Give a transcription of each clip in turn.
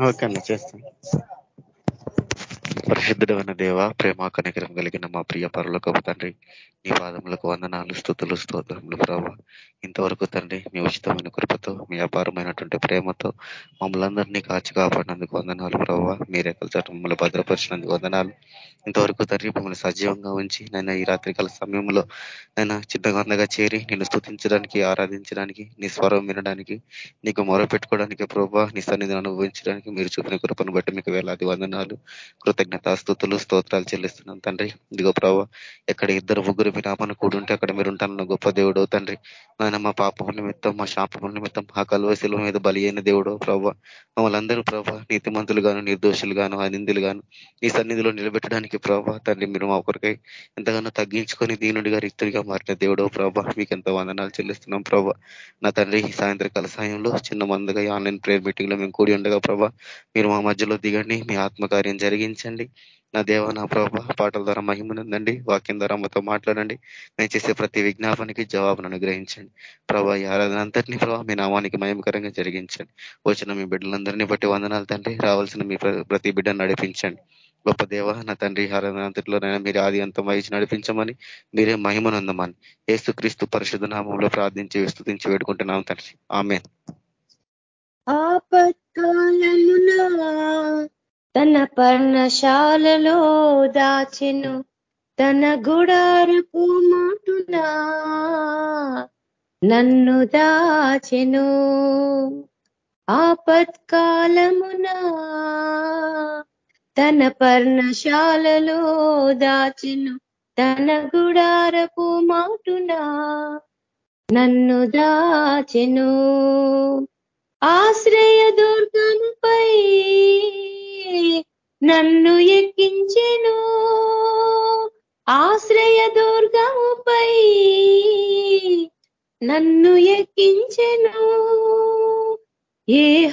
Okay అన్న చేస్తాను. పరిశుద్ధుడమైన దేవ ప్రేమ కనికరం కలిగిన మా ప్రియ పరులకు తండ్రి నీ పాదములకు వందనాలు స్థుతులు స్తోత్రములు ప్రభావ ఇంతవరకు తండ్రి మీ ఉచితమైన కృపతో మీ అపారమైనటువంటి ప్రేమతో మమ్మల్ని అందరినీ కాచి కాపాడినందుకు వందనాలు ప్రభావ మీ రెక్కల మమ్మల్ని భద్రపరిచినందుకు వందనాలు. ఇంతవరకు తండ్రి మమ్మల్ని సజీవంగా ఉంచి నేను ఈ రాత్రికాల సమయంలో నేను చిన్నగా చేరి నిన్ను స్థుతించడానికి ఆరాధించడానికి నీ స్వరం వినడానికి నీకు మొర పెట్టుకోవడానికి ప్రభావ నీ సన్నిధిని అనుభవించడానికి మీరు చూపిన కృపను బట్టి మీకు వేలాది వందనాలు కృతజ్ఞత స్థుతులు స్తోత్రాలు చెల్లిస్తున్నాం తండ్రి. ఇదిగో ప్రభావ ఎక్కడ ఇద్దరు ముగ్గురు మీ కూడి కూడుంటే అక్కడ మీరు ఉంటానన్న గొప్ప దేవుడో తండ్రి. నాయన మా పాపముల నిమిత్తం మా శాపముల నిమిత్తం మా కలువశిల మీద బలి అయిన దేవుడో ప్రభావ మమ్మల్ని అందరూ ప్రభావ నీతిమంతులు గాను నిర్దోషులు గాను అనిందులు గాను ఈ సన్నిధిలో నిలబెట్టడానికి ప్రభావ తండ్రి మీరు మా ఒకరికై ఎంతగానో తగ్గించుకొని దీనుడిగా రిక్తుడిగా మారిన దేవుడో ప్రభా మీకు ఎంత వందనాలు చెల్లిస్తున్నాం ప్రభా నా తండ్రి ఈ సాయంత్రకాల సాయంలో చిన్న మందుగా ఆన్లైన్ ప్రేయర్ మీటింగ్లో మేము కూడి ఉండగా ప్రభా మీరు మా మధ్యలో దిగండి మీ ఆత్మకార్యం జరిగించండి. నా దేవ నా ప్రభ పాటల ద్వారా మహిమనుందండి వాక్యం ద్వారా మాతో మాట్లాడండి. నేను చేసే ప్రతి విజ్ఞాపనకి జవాబును అనుగ్రహించండి. ప్రభా ఈ ఆరాధన అంతటినీ ప్రభావ మీ నామానికి మహిమకరంగా జరిగించండి. వచ్చిన మీ బిడ్డలందరినీ బట్టి వందనాలు తండ్రి. రావాల్సిన మీ ప్రతి బిడ్డను నడిపించండి. గొప్ప దేవ నా తండ్రి ఆరాధన అంతటిలోనైనా మీరు ఆది అంతం వహించి నడిపించమని మీరే మహిమనందమని ఏసు క్రీస్తు పరిశుద్ధ నామంలో ప్రార్థించి విస్తుతించి వేడుకుంటున్నాం తండ్రి. ఆమె తన పర్ణశాలలో దాచెను. తన గుడారపు మాటునా నన్ను దాచెను. ఆపత్కాలమున తన పర్ణశాలలో దాచెను. తన గుడారపు మాటునా నన్ను దాచెను. ఆశ్రయ దుర్గముపై నన్ను ఎక్కించెను. ఆశ్రయ దుర్గముపై నన్ను ఎక్కించెను. ఏ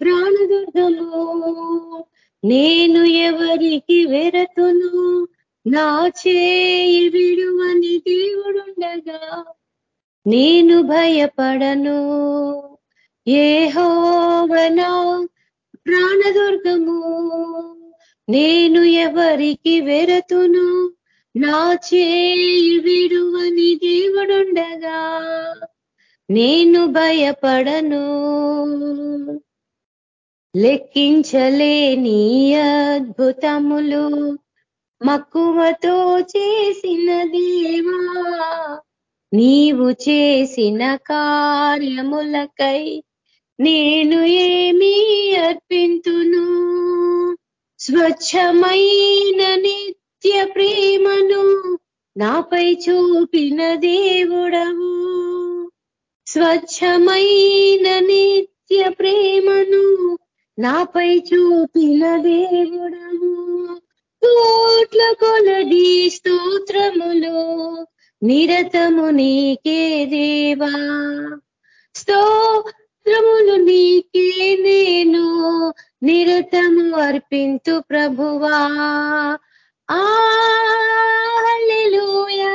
ప్రాణదుర్గము నేను ఎవరికి వెరతును? నా చేయి విడువని దేవుడుండగా నేను భయపడను. ఏ హోవనా ప్రాణదుర్గము నేను ఎవరికి వెరతును? నా చేయి విడువని దేవుడుండగా నేను భయపడను. లెక్కించలేని అద్భుతములు మక్కువతో చేసిన దేవా నీవు చేసిన కార్యములకై నేను ఏమీ అర్పింతును? స్వచ్ఛమైన నిత్య ప్రేమను నాపై చూపిన దేవుడవు. స్వచ్ఛమైన నిత్య ప్రేమను నాపై చూపిన దేవుడవు. కోట్ల కొలది స్తోత్రములు నిరతము నీకే దేవా. స్తో స్తోత్రములు నీకే నేను నిరతము అర్పింతు ప్రభువా. ఆలూయా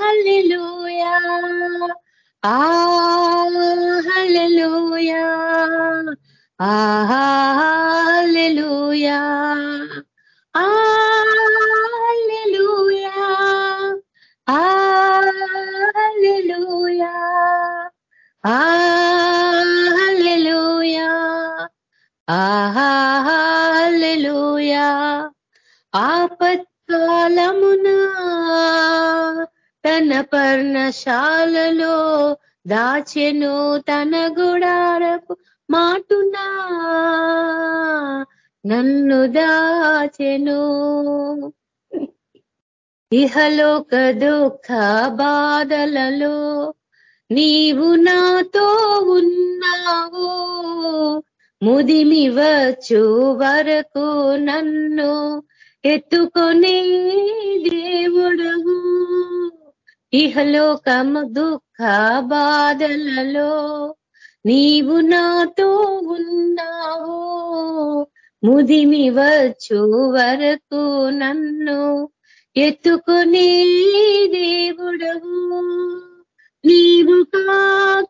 ఆలూయా ఆలూయా ఆహాలూయా ఆలూయా ఆ ఆహల్లెలూయా ఆహల్లెలూయా ఆహల్లెలూయా ఆహల్లెలూయా ఆహల్లెలూయా ఆపత్కాలమున తన పర్ణశాలలో దాచెను తన గుడారపు మాటునా నన్ను దాచెను. ఇహలోక దుఃఖ బాధలలో నీవు నాతో ఉన్నావు. ముదిమి వచ్చు వరకు నన్ను ఎత్తుకొని దేవుడవు. ఇహలోకము దుఃఖ బాధలలో నీవు నాతో ఉన్నావు. ముదిమి వచ్చు వరకు నన్ను ఎత్తుకునే దేవుడవు. నీవు కాక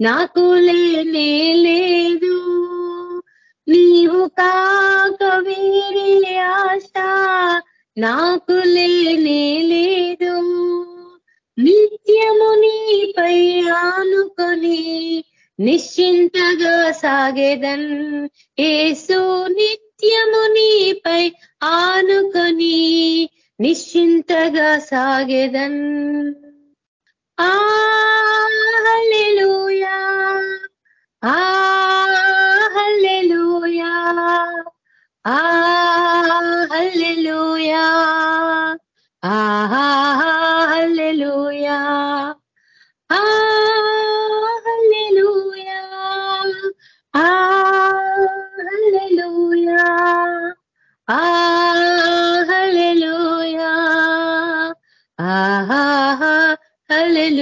నాకు లేనే లేదు. నీవు కాక వేరే ఆశ నాకు లేనే లేదు. నిత్యము నీపై ఆనుకొని నిశ్చింతగా సాగేదన్. ఏసు నిత్యము నీపై ఆనుకొని నిశ్చింతగా సాగేదన్. ఆహల్లెలూయా ఆహల్లెలూయా ఆహల్లెలూయా ఆహల్లెలూయా ఆ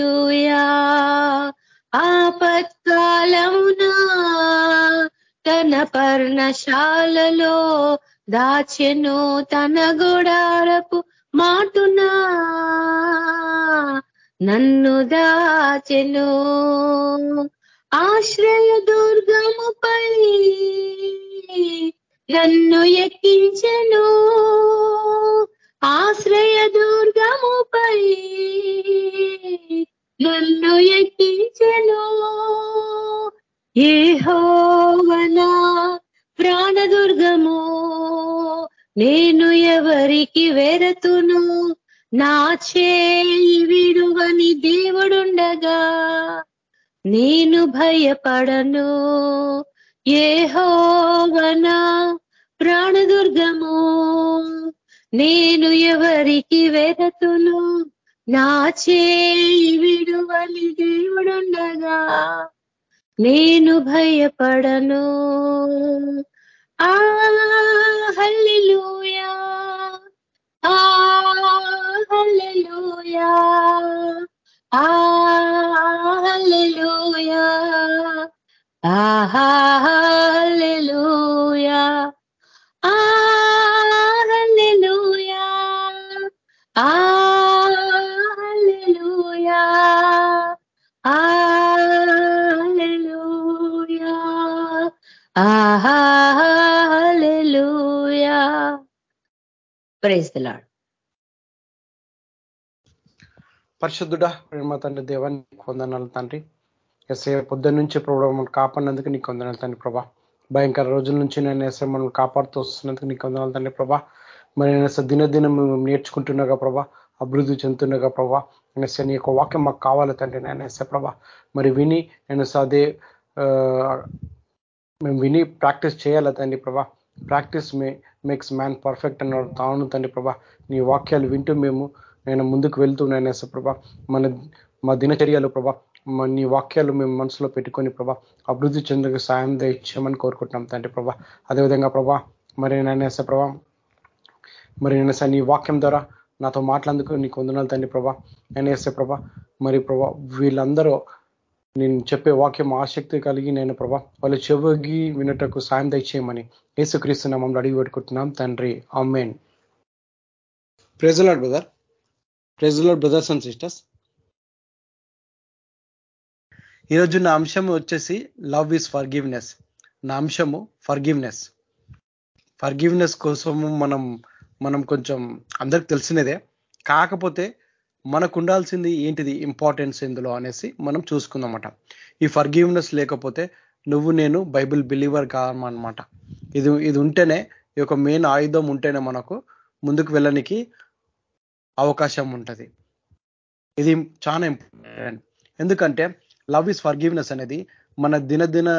హల్లెలూయా ఆపత్కాలమున తన పర్ణశాలలో దాచెను తన గుడారపు మాటునా నన్ను దాచెను. ఆశ్రయ దుర్గముపై నన్ను ఎక్కించెను. ఆశ్రయ దుర్గముపై నన్ను ఎక్కించెను. ఏ హోవనా ప్రాణదుర్గము నేను ఎవరికి వెరతును? నా చేయి విడువని దేవుడుండగా నేను భయపడను. ఏ హోవనా ప్రాణదుర్గము నేను ఎవరికి వెరతును? నా చేయి విడువలి దేవుడుండగా నేను భయపడను. ఆ హల్లెలూయా ఆ హల్లెలూయా ఆ హల్లెలూయా ఆహా హల్లెలూయా ఆ ఆహా ప్రైజ్ పరిశుద్ధుడా ప్రేమ తండ్రి దేవాన్ని కొందనాలు తండ్రి. ఎస్ఏ పొద్దున్న నుంచి ప్రభావ మనం కాపాడినందుకు నీకు వందనాలు తండ్రి ప్రభా. భయంకర రోజుల నుంచి నేను ఎస్ఏ మనం కాపాడుతూ వస్తున్నందుకు నీకు వందనాలు తండ్రి ప్రభా. మరి నేను ఎస్ఐ దినదినం నేర్చుకుంటున్నాగా ప్రభా అభివృద్ధి చెందుతుండగా ప్రభా. నేను ఎస్ఏ నీ యొక్క వాక్యం మాకు కావాలి తండ్రి నేను ఎస్ఏ ప్రభా. మరి విని నేను అదే ఆ, మేము విని ప్రాక్టీస్ చేయాల తండ్రి ప్రభా? Practice may makes man perfect అన్నాడు తాను తండ్రి ప్రభా. నీ వాక్యాలు వింటూ మేము నేను ముందుకు వెళ్తున్నాను నేను ప్రభా. మన మా దినచర్యలు ప్రభా నీ వాక్యాలు మేము మనసులో పెట్టుకొని ప్రభా అభివృద్ధి చెందుకు సాయం దయచేయమని కోరుకుంటున్నాం తండ్రి ప్రభా. అదేవిధంగా ప్రభా మరి నేను ప్రభా మరి నేను నీ వాక్యం ద్వారా నాతో మాట్లాడేందుకు నీకు వందనాలు తండ్రి ప్రభా. నేను ప్రభా మరి ప్రభా వీళ్ళందరూ నేను చెప్పే వాక్యం ఆసక్తి కలిగి నేను ప్రభా వాళ్ళు చెవిగి వినటకు సాయం దయచేయమని యేసుక్రీస్తు నామంలో అడిగి పెట్టుకుంటున్నాం. తండ్రి amen praise the Lord brother praise the Lord brothers and sisters ఈరోజు నా అంశం వచ్చేసి లవ్ ఈజ్ ఫర్గివ్నెస్. నా అంశము ఫర్గివ్నెస్. ఫర్గివ్నెస్ కోసము మనం మనం కొంచెం అందరికి తెలిసినదే. కాకపోతే మనకు ఉండాల్సింది ఏంటిది ఇంపార్టెన్స్ ఇందులో అనేసి మనం చూసుకుందామట ఈ ఫర్గివ్నెస్ లేకపోతే నువ్వు నేను బైబిల్ బిలీవర్ కాదన్నమాట ఇది ఇది ఉంటేనే ఈ యొక్క మెయిన్ ఆయుధం ఉంటేనే మనకు ముందుకు వెళ్ళనికి అవకాశం ఉంటుంది. ఇది చాలా ఇంపార్టెంట్ ఎందుకంటే లవ్ ఇస్ ఫర్గివ్నెస్ అనేది మన దినదిన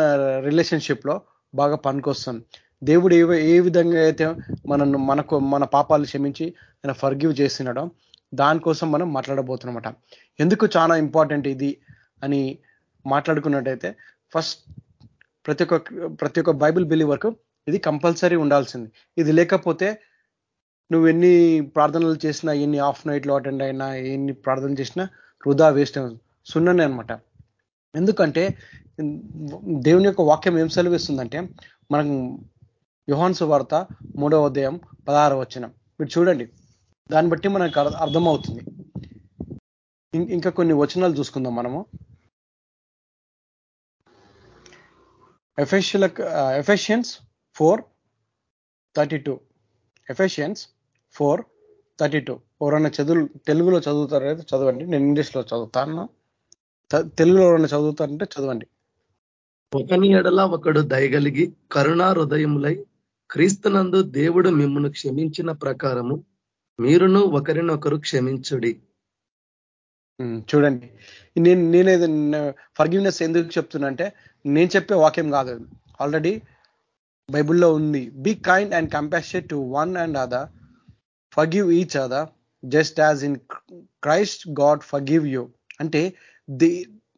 రిలేషన్షిప్లో బాగా పనికొస్తుంది. దేవుడు ఏ ఏ విధంగా అయితే మనను మనకు మన పాపాలు క్షమించి ఆయన ఫర్గివ్ చేస్తున్నాడో దానికోసం మనం మాట్లాడబోతున్నమాట ఎందుకు చాలా ఇంపార్టెంట్ ఇది అని మాట్లాడుకున్నట్టయితే ఫస్ట్ ప్రతి ఒక్క ప్రతి ఒక్క బైబిల్ బిలీవర్కు ఇది కంపల్సరీ ఉండాల్సింది. ఇది లేకపోతే నువ్వు ఎన్ని ప్రార్థనలు చేసినా ఎన్ని ఆఫ్ నైట్లో అటెండ్ అయినా ఎన్ని ప్రార్థనలు చేసినా వృధా వేస్ట్ సున్ననే అనమాట ఎందుకంటే దేవుని యొక్క వాక్యం ఏం సెలవిస్తుందంటే మనం యుహాన్ వార్త మూడవ అధ్యాయం పదహారవ వచ్చిన మీరు చూడండి. దాన్ని బట్టి మనకు అర్థమవుతుంది. ఇం- ఇంకా కొన్ని వచనాలు చూసుకుందాం మనము. ఎఫెషియల Ephesians four thirty two. Ephesians four thirty two. ఎవరన్నా చదువు తెలుగులో చదువుతారైతే చదవండి. నేను ఇంగ్లీష్లో చదువుతాను. తెలుగులో ఎవరన్నా చదువుతారంటే చదవండి. ఒకని ఎడల ఒకడు దయగలిగి కరుణా హృదయములై క్రీస్తునందు దేవుడు మిమ్మల్ని క్షమించిన ప్రకారము మీరును ఒకరినొకరు క్షమించుడి. చూడండి. నేను నేనేది ఫర్గివ్నెస్ ఎందుకు చెప్తున్నా అంటే నేను చెప్పే వాక్యం కాదు. ఆల్రెడీ బైబిల్లో ఉంది. Be kind and compassion to one and other forgive each other just as in Christ God forgive you అంటే ది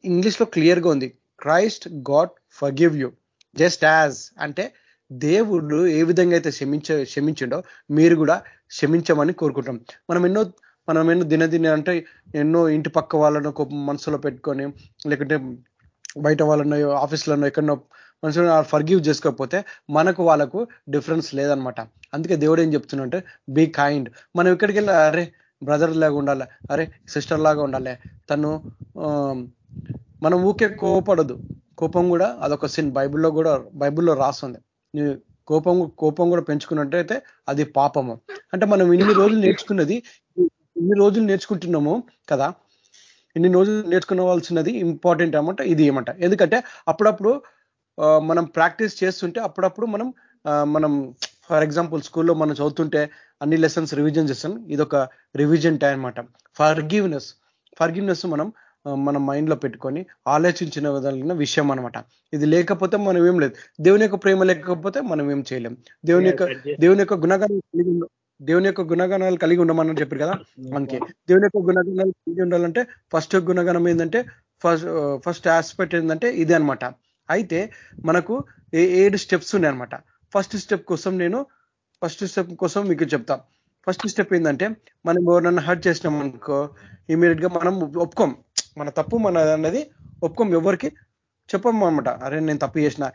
ఇంగ్లీష్లో క్లియర్గా ఉంది. Christ God forgive you just as అంటే దేవుడు ఏ విధంగా అయితే క్షమించ క్షమించిండో మీరు కూడా క్షమించమని కోరుకుంటాం. మనం ఎన్నో మనం ఎన్నో దినదిన అంటే ఎన్నో ఇంటి పక్క వాళ్ళను కోపం మనసులో పెట్టుకొని లేకుంటే బయట వాళ్ళనో ఆఫీస్లోనో ఎక్కడో మనుషులను ఫర్గివ్ చేసుకోకపోతే మనకు వాళ్ళకు డిఫరెన్స్ లేదనమాట. అందుకే దేవుడు ఏం చెప్తున్నంటే బీ కైండ్. మనం ఇక్కడికి వెళ్ళి అరే బ్రదర్ లాగా ఉండాలి? అరే సిస్టర్ లాగా ఉండాలి? తను మనం ఊకే కోపడదు. కోపం కూడా అదొక సిన్. బైబిల్లో కూడా బైబిల్లో రాస్తుంది కోపం కోపం కూడా పెంచుకున్నట్టయితే అది పాపము. అంటే మనం ఇన్ని రోజులు నేర్చుకున్నది ఇన్ని రోజులు నేర్చుకుంటున్నాము కదా ఇన్ని రోజులు నేర్చుకునవలసినది ఇంపార్టెంట్ అన్నమాట ఇది ఏమంట ఎందుకంటే అప్పుడప్పుడు మనం ప్రాక్టీస్ చేస్తుంటే అప్పుడప్పుడు మనం మనం ఫర్ ఎగ్జాంపుల్ స్కూల్లో మనం చదువుతుంటే అన్ని లెసన్స్ రివిజన్ చేస్తాం. ఇది ఒక రివిజన్ టైం అనమాట ఫర్గివ్నెస్ ఫర్గివ్నెస్ మనం మైండ్లో పెట్టుకొని ఆలోచించిన విధాన విషయం అనమాట ఇది లేకపోతే మనం ఏం లేదు. దేవుని యొక్క ప్రేమ లేకపోతే మనం ఏం చేయలేం. దేవుని యొక్క దేవుని యొక్క గుణగణాలు కలిగి ఉండ దేవుని యొక్క గుణగణాలు కలిగి ఉండమని చెప్పారు కదా? మనకి దేవుని యొక్క గుణగణాలు కలిగి ఉండాలంటే ఫస్ట్ గుణగణం ఏంటంటే ఫస్ట్ ఫస్ట్ ఆస్పెక్ట్ ఏంటంటే ఇది అన్నమాట. అయితే మనకు ఏ- ఏడు స్టెప్స్ ఉన్నాయి అనమాట ఫస్ట్ స్టెప్ కోసం నేను ఫస్ట్ స్టెప్ కోసం మీకు చెప్తా. ఫస్ట్ స్టెప్ ఏంటంటే మనం ఎవరన్నా హర్ట్ చేసినాం అనుకో ఇమీడియట్గా మనం ఒప్పుకోం. మన తప్పు మన అనేది ఒప్పుకోం ఎవరికి చెప్పము అనమాట అరే నేను తప్పు చేసిన.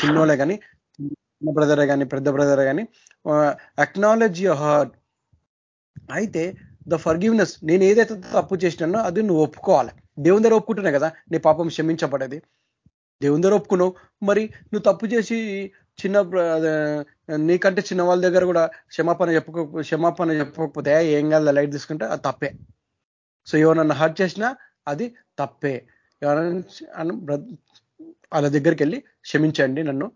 చిన్నోళ్ళే కానీ చిన్న బ్రదరే కానీ పెద్ద బ్రదరే కానీ అక్నాలెడ్జ్ యువర్ హర్ట్ అయితే ద ఫర్గివ్నెస్ నేను ఏదైతే తప్పు చేసినానో అది నువ్వు ఒప్పుకోవాలి. దేవుని దగ్గర ఒప్పుకుంటున్నా కదా నీ పాపం క్షమించబడేది. దేవుని దగ్గర ఒప్పుకున్నావు. మరి నువ్వు తప్పు చేసి చిన్న నీకంటే చిన్న వాళ్ళ దగ్గర కూడా క్షమాపణ చెప్పుకో క్షమాపణ చెప్పకపోతే ఏం కాదు లైట్ తీసుకుంటే అది తప్పే. సో ఎవరన్నా హర్ట్ చేసినా అది తప్పే. ఎవరైనా వాళ్ళ దగ్గరికి వెళ్ళి క్షమించండి నన్ను.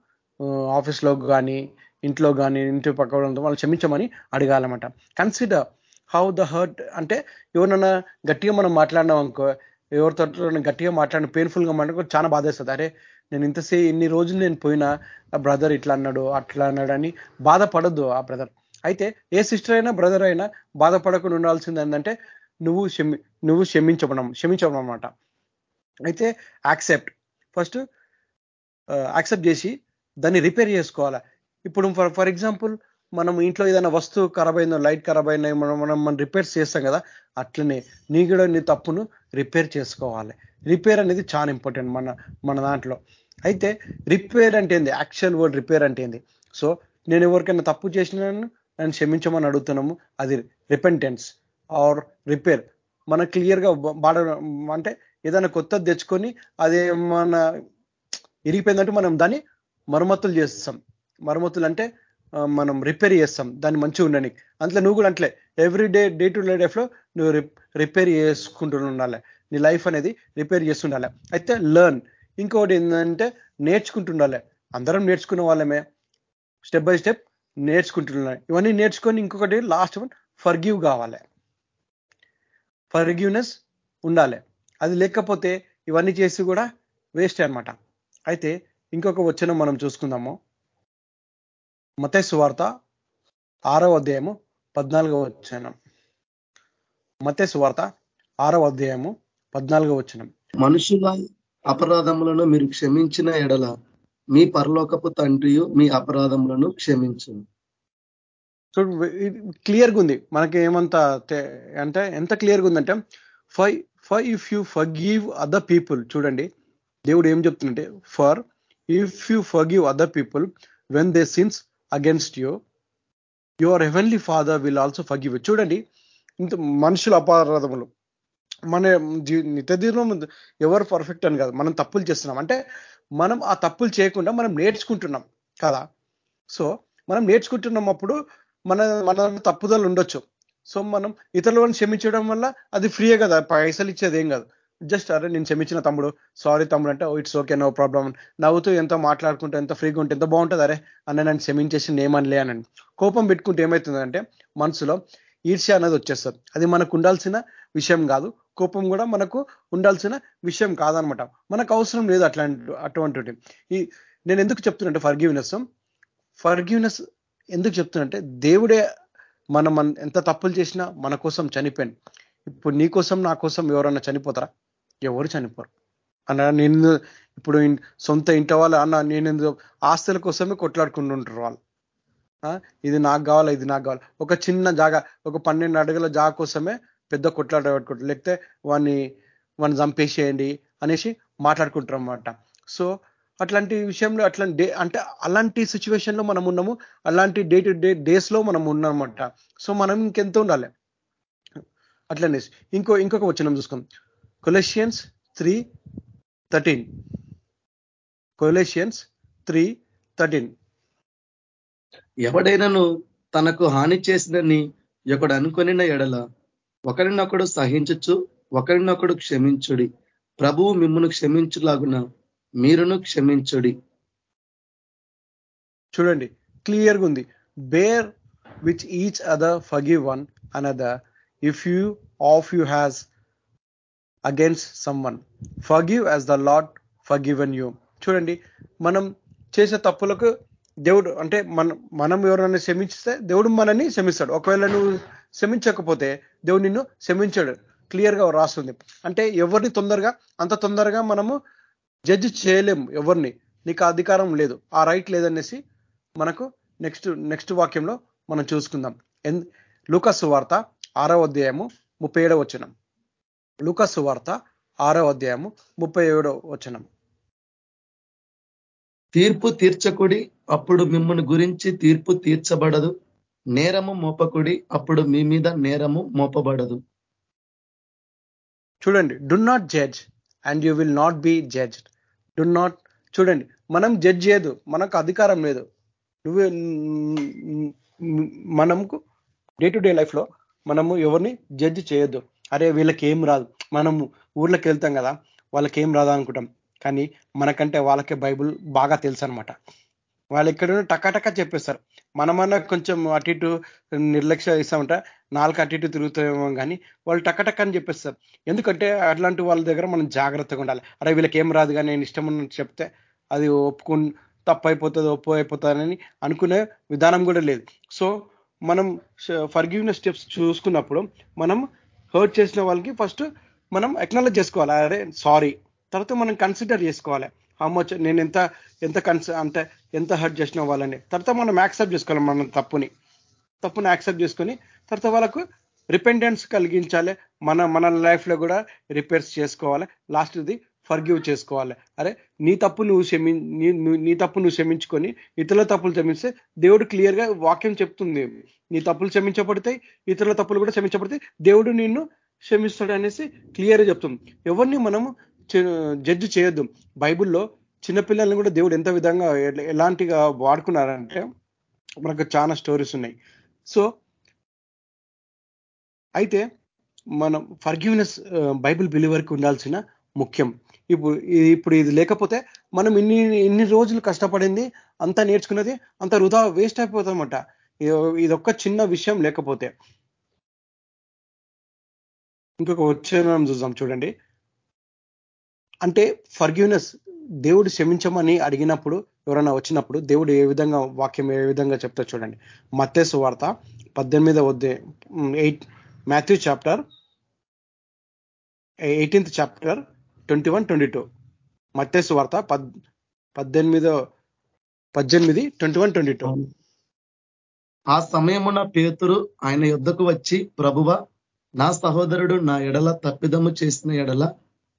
ఆఫీస్లో కానీ ఇంట్లో కానీ ఇంటి పక్క వాళ్ళు క్షమించమని అడగాలన్నమాట. కన్సిడర్ హౌ ద హర్ట్ అంటే ఎవరన్నా గట్టిగా మనం మాట్లాడినాం అనుకో ఎవరితో గట్టిగా మాట్లాడిన పెయిన్ఫుల్గా మాట్లాడుకో చాలా బాధేస్తుంది. అరే నేను ఇంతసే ఇన్ని రోజులు నేను పోయినా ఆ బ్రదర్ ఇట్లా అన్నాడు అట్లా అన్నాడు అని బాధపడద్దు ఆ బ్రదర్. అయితే ఏ సిస్టర్ అయినా బ్రదర్ అయినా బాధపడకుండా ఉండాల్సింది ఏంటంటే నువ్వు క్షమి నువ్వు క్షమించబడం క్షమించడం అనమాట అయితే యాక్సెప్ట్ ఫస్ట్ యాక్సెప్ట్ చేసి దాన్ని రిపేర్ చేసుకోవాలి? ఇప్పుడు ఫర్ ఫర్ ఎగ్జాంపుల్ మనం ఇంట్లో ఏదైనా వస్తువు ఖరాబ్ అయిందో లైట్ ఖరాబ్ అయినా మనం మనం మనం రిపేర్స్ చేస్తాం కదా అట్లనే నీ కూడా నీ తప్పును రిపేర్ చేసుకోవాలి. రిపేర్ అనేది చాలా ఇంపార్టెంట్ మన మన దాంట్లో. అయితే రిపేర్ అంటే ఏంది? యాక్చువల్ వర్డ్ రిపేర్ అంటే ఏంది? సో నేను ఎవరికైనా తప్పు చేసినాను నన్ను క్షమించమని అడుగుతున్నాము అది రిపెంటెన్స్ ఆర్ రిపేర్. మన క్లియర్గా బాడ అంటే ఏదైనా కొత్తది తెచ్చుకొని అదే మన ఇరిగిపోయిందంటే మనం దాన్ని మరమ్మతులు చేస్తాం. మరమ్మతులు అంటే మనం రిపేర్ చేస్తాం. దాన్ని మంచిగా ఉండని అందులో నువ్వు కూడా అంటలే. Every day day to day లైఫ్లో నువ్వు రిపేర్ చేసుకుంటూ ఉండాలి. నీ లైఫ్ అనేది రిపేర్ చేస్తుండాలి. అయితే లెర్న్. ఇంకోటి ఏంటంటే నేర్చుకుంటుండాలి. అందరం నేర్చుకున్న వాళ్ళమే. స్టెప్ బై స్టెప్ నేర్చుకుంటున్నాయి ఇవన్నీ నేర్చుకొని ఇంకొకటి లాస్ట్ వన్ ఫర్గివ్ కావాలి. ఫర్గివ్నెస్ ఉండాలి. అది లేకపోతే ఇవన్నీ చేసి కూడా వేస్ట్ అన్నమాట. అయితే ఇంకొక వచనం మనం చూసుకుందాము. మతేసు వార్త ఆరవ అధ్యాయము పద్నాలుగవ వచనం. మతేసు వార్త ఆరవ అధ్యాయము పద్నాలుగవ వచనం. మనుషుల అపరాధములను మీరు క్షమించిన ఎడల మీ పరలోకపు తండ్రియు మీ అపరాధములను క్షమించు సో క్లియర్గా ఉంది మనకి ఏమంత అంటే ఎంత క్లియర్గా ఉందంటే for for if you forgive other people చూడండి. దేవుడు ఏం చెప్తుందంటే for if you forgive other people when they sins against you your heavenly father will also forgive చూడండి ఇంత మనుషుల అపారాధములు. మన జీ- ఎవరు పర్ఫెక్ట్ అని కాదు. మనం తప్పులు చేస్తున్నాం. అంటే మనం ఆ తప్పులు చేయకుండా మనం నేర్చుకుంటున్నాం. కదా? సో మనం నేర్చుకుంటున్నాం అప్పుడు మన మన తప్పుదలు ఉండొచ్చు. సో మనం ఇతరులను క్షమించడం వల్ల అది ఫ్రీయే కదా పైసలు ఇచ్చేది ఏం కాదు. జస్ట్ అరే నేను క్షమించిన తమ్ముడు సారీ తమ్ముడు అంటే ఇట్స్ ఓకే నో ప్రాబ్లం నవ్వుతూ ఎంతో మాట్లాడుకుంటూ ఎంత ఫ్రీగా ఉంటే ఎంత బాగుంటుంది అరే అన్న నన్ను క్షమించేసి నేమనిలే అని కోపం పెట్టుకుంటే ఏమవుతుందంటే మనసులో ఈర్ష్య అనేది వచ్చేస్తుంది. అది మనకు ఉండాల్సిన విషయం కాదు. కోపం కూడా మనకు ఉండాల్సిన విషయం కాదనమాట. మనకు అవసరం లేదు అట్లాంటి అటువంటి ఈ నేను ఎందుకు చెప్తున్నట్టు ఫర్గివ్నెస్ ఫర్గివ్నెస్ ఎందుకు చెప్తున్నంటే దేవుడే మనం మన- ఎంత తప్పులు చేసినా మన కోసం చనిపోయాను ఇప్పుడు నీ కోసం నా కోసం ఎవరన్నా చనిపోతారా? ఎవరు చనిపోరు. అన్న నేను ఇప్పుడు సొంత ఇంట వాళ్ళు అన్న నేను ఎందుకు- ఆస్తుల కోసమే కొట్లాడుకుంటుంటారు వాళ్ళు. ఇది నాకు కావాలి ఇది నాకు కావాలి? ఒక చిన్న జాగా ఒక పన్నెండు అడుగుల జాగా కోసమే పెద్ద కొట్లాట పెట్టుకుంటారు. లేకపోతే వాడిని వాడిని చంపేసేయండి అనేసి మాట్లాడుకుంటారు అనమాట సో అట్లాంటి విషయంలో అట్లాంటి డే అంటే అలాంటి సిచ్యువేషన్లో మనం ఉన్నాము అలాంటి డే టు డే డేస్లో మనం ఉన్నామన్నమాట సో మనం ఇంకెంత ఉండాలి. అట్లనే ఇంకో ఇంకొక వచనం చూసుకుందాం. Colossians three thirteen. Colossians three thirteen. ఎవడైనాను తనకు హాని చేసిందని ఒకడు అనుకొనిన ఎడల ఒకరినొకడు సహించచ్చు ఒకరినొకడు క్షమించుడి. ప్రభువు మిమ్మల్ని క్షమించులాగున మీరును క్షమించుడి. చూడండి క్లియర్గా ఉంది. Bear with each other forgive one another if you of you has against some one forgive as the Lord forgiven you చూడండి మనం చేసే తప్పులకు దేవుడు అంటే మనం మనం ఎవరైనా క్షమిస్తే దేవుడు మనల్ని క్షమిస్తాడు. ఒకవేళ నువ్వు క్షమించకపోతే దేవుడు నిన్ను క్షమించాడు. క్లియర్గా రాస్తుంది. అంటే ఎవరిని తొందరగా అంత తొందరగా మనము జడ్జి చేయలేము ఎవరిని. నీకు అధికారం లేదు. ఆ రైట్ లేదనేసి మనకు నెక్స్ట్ నెక్స్ట్ వాక్యంలో మనం చూసుకుందాం. ఎన్ లూకస్ వార్త ఆరో అధ్యాయము ముప్పై ఏడవ వచనం. లూకస్ వార్త ఆరో అధ్యాయము ముప్పై ఏడవ వచనం. తీర్పు తీర్చకుడి అప్పుడు మిమ్మల్ని గురించి తీర్పు తీర్చబడదు. నేరము మోపకుడి అప్పుడు మీ మీద నేరము మోపబడదు. చూడండి do not judge and you will not be judged do not చూడండి మనం జడ్జ్ చేయదు మనకు అధికారం లేదు. నువ్వు మనకు డే టు డే లైఫ్లో మనము ఎవరిని జడ్జ్ చేయొద్దు. అరే వీళ్ళకి ఏం రాదు. మనము ఊర్లోకి వెళ్తాం కదా వాళ్ళకి ఏం రాదు అనుకుంటాం. కానీ మనకంటే వాళ్ళకే బైబుల్ బాగా తెలుసు అనమాట వాళ్ళు ఎక్కడ టకాటకా చెప్పేస్తారు. మనమన్నా కొంచెం అటు ఇటు నిర్లక్ష్య ఇస్తామంట నాలుగు అటు ఇటు తిరుగుతామేమో కానీ వాళ్ళు టకటక అని చెప్పేస్తారు. ఎందుకంటే అట్లాంటి వాళ్ళ దగ్గర మనం జాగ్రత్తగా ఉండాలి. అరే వీళ్ళకి ఏం రాదు కానీ నేను ఇష్టం ఉన్నట్టు చెప్తే అది ఒప్పుకు తప్పు అయిపోతుంది ఒప్పు అయిపోతుందని అనుకునే విధానం కూడా లేదు. సో మనం ఫర్గివ్నెస్ స్టెప్స్ చూసుకున్నప్పుడు మనం హర్ట్ చేసిన వాళ్ళకి ఫస్ట్ మనం ఎక్నాలజ్ చేసుకోవాలి. అరే సారీ తర్వాత మనం కన్సిడర్ చేసుకోవాలి. హౌ మచ్ నేను ఎంత ఎంత కన్స అంటే ఎంత హర్ట్ చేసిన వాళ్ళని. తర్వాత మనం యాక్సెప్ట్ చేసుకోవాలి మనం తప్పుని. తప్పును యాక్సెప్ట్ చేసుకొని తర్వాత వాళ్ళకు రిపెండెన్స్ కలిగించాలి. మన మన లైఫ్లో కూడా రిపేర్స్ చేసుకోవాలి. లాస్ట్ ఇది ఫర్గివ్ చేసుకోవాలి. అరే నీ తప్పు నువ్వు క్షమి నీ తప్పు నువ్వు క్షమించుకొని ఇతరుల తప్పులు క్షమిస్తే దేవుడు క్లియర్గా వాక్యం చెప్తుంది. నీ తప్పులు క్షమించబడతాయి ఇతరుల తప్పులు కూడా క్షమించబడతాయి. దేవుడు నిన్ను క్షమిస్తాడు అనేసి క్లియర్ చెప్తుంది. ఎవరిని మనము జడ్జి చేయొద్దు. బైబుల్లో చిన్నపిల్లల్ని కూడా దేవుడు ఎంత విధంగా ఎలాంటిగా వాడుకున్నారంటే మనకు చాలా స్టోరీస్ ఉన్నాయి. సో అయితే మనం ఫర్గ్యూనెస్ బైబిల్ బిలీవర్కి ఉండాల్సిన ముఖ్యం. ఇప్పుడు ఇప్పుడు ఇది లేకపోతే మనం ఇన్ని ఇన్ని రోజులు కష్టపడింది అంతా నేర్చుకున్నది అంత వృధా వేస్ట్ అయిపోతామట ఇది ఒక్క చిన్న విషయం లేకపోతే. ఇంకొక వచ్చే చూద్దాం చూడండి. అంటే ఫర్గ్యూనెస్ దేవుడు క్షమించమని అడిగినప్పుడు ఎవరైనా వచ్చినప్పుడు దేవుడు ఏ విధంగా వాక్యం ఏ విధంగా చెప్తా చూడండి. మత్తేసు వార్త పద్దెనిమిదవ వద్దే eight Matthew chapter eighteenth chapter twenty one twenty two. మత్తేసు వార్త పద్ పద్దెనిమిదో పద్దెనిమిది ట్వంటీ వన్ ట్వంటీ టూ. ఆ సమయమున పేతురు ఆయన యుద్ధకు వచ్చి ప్రభువ నా సహోదరుడు నా ఎడల తప్పిదము చేసిన ఎడల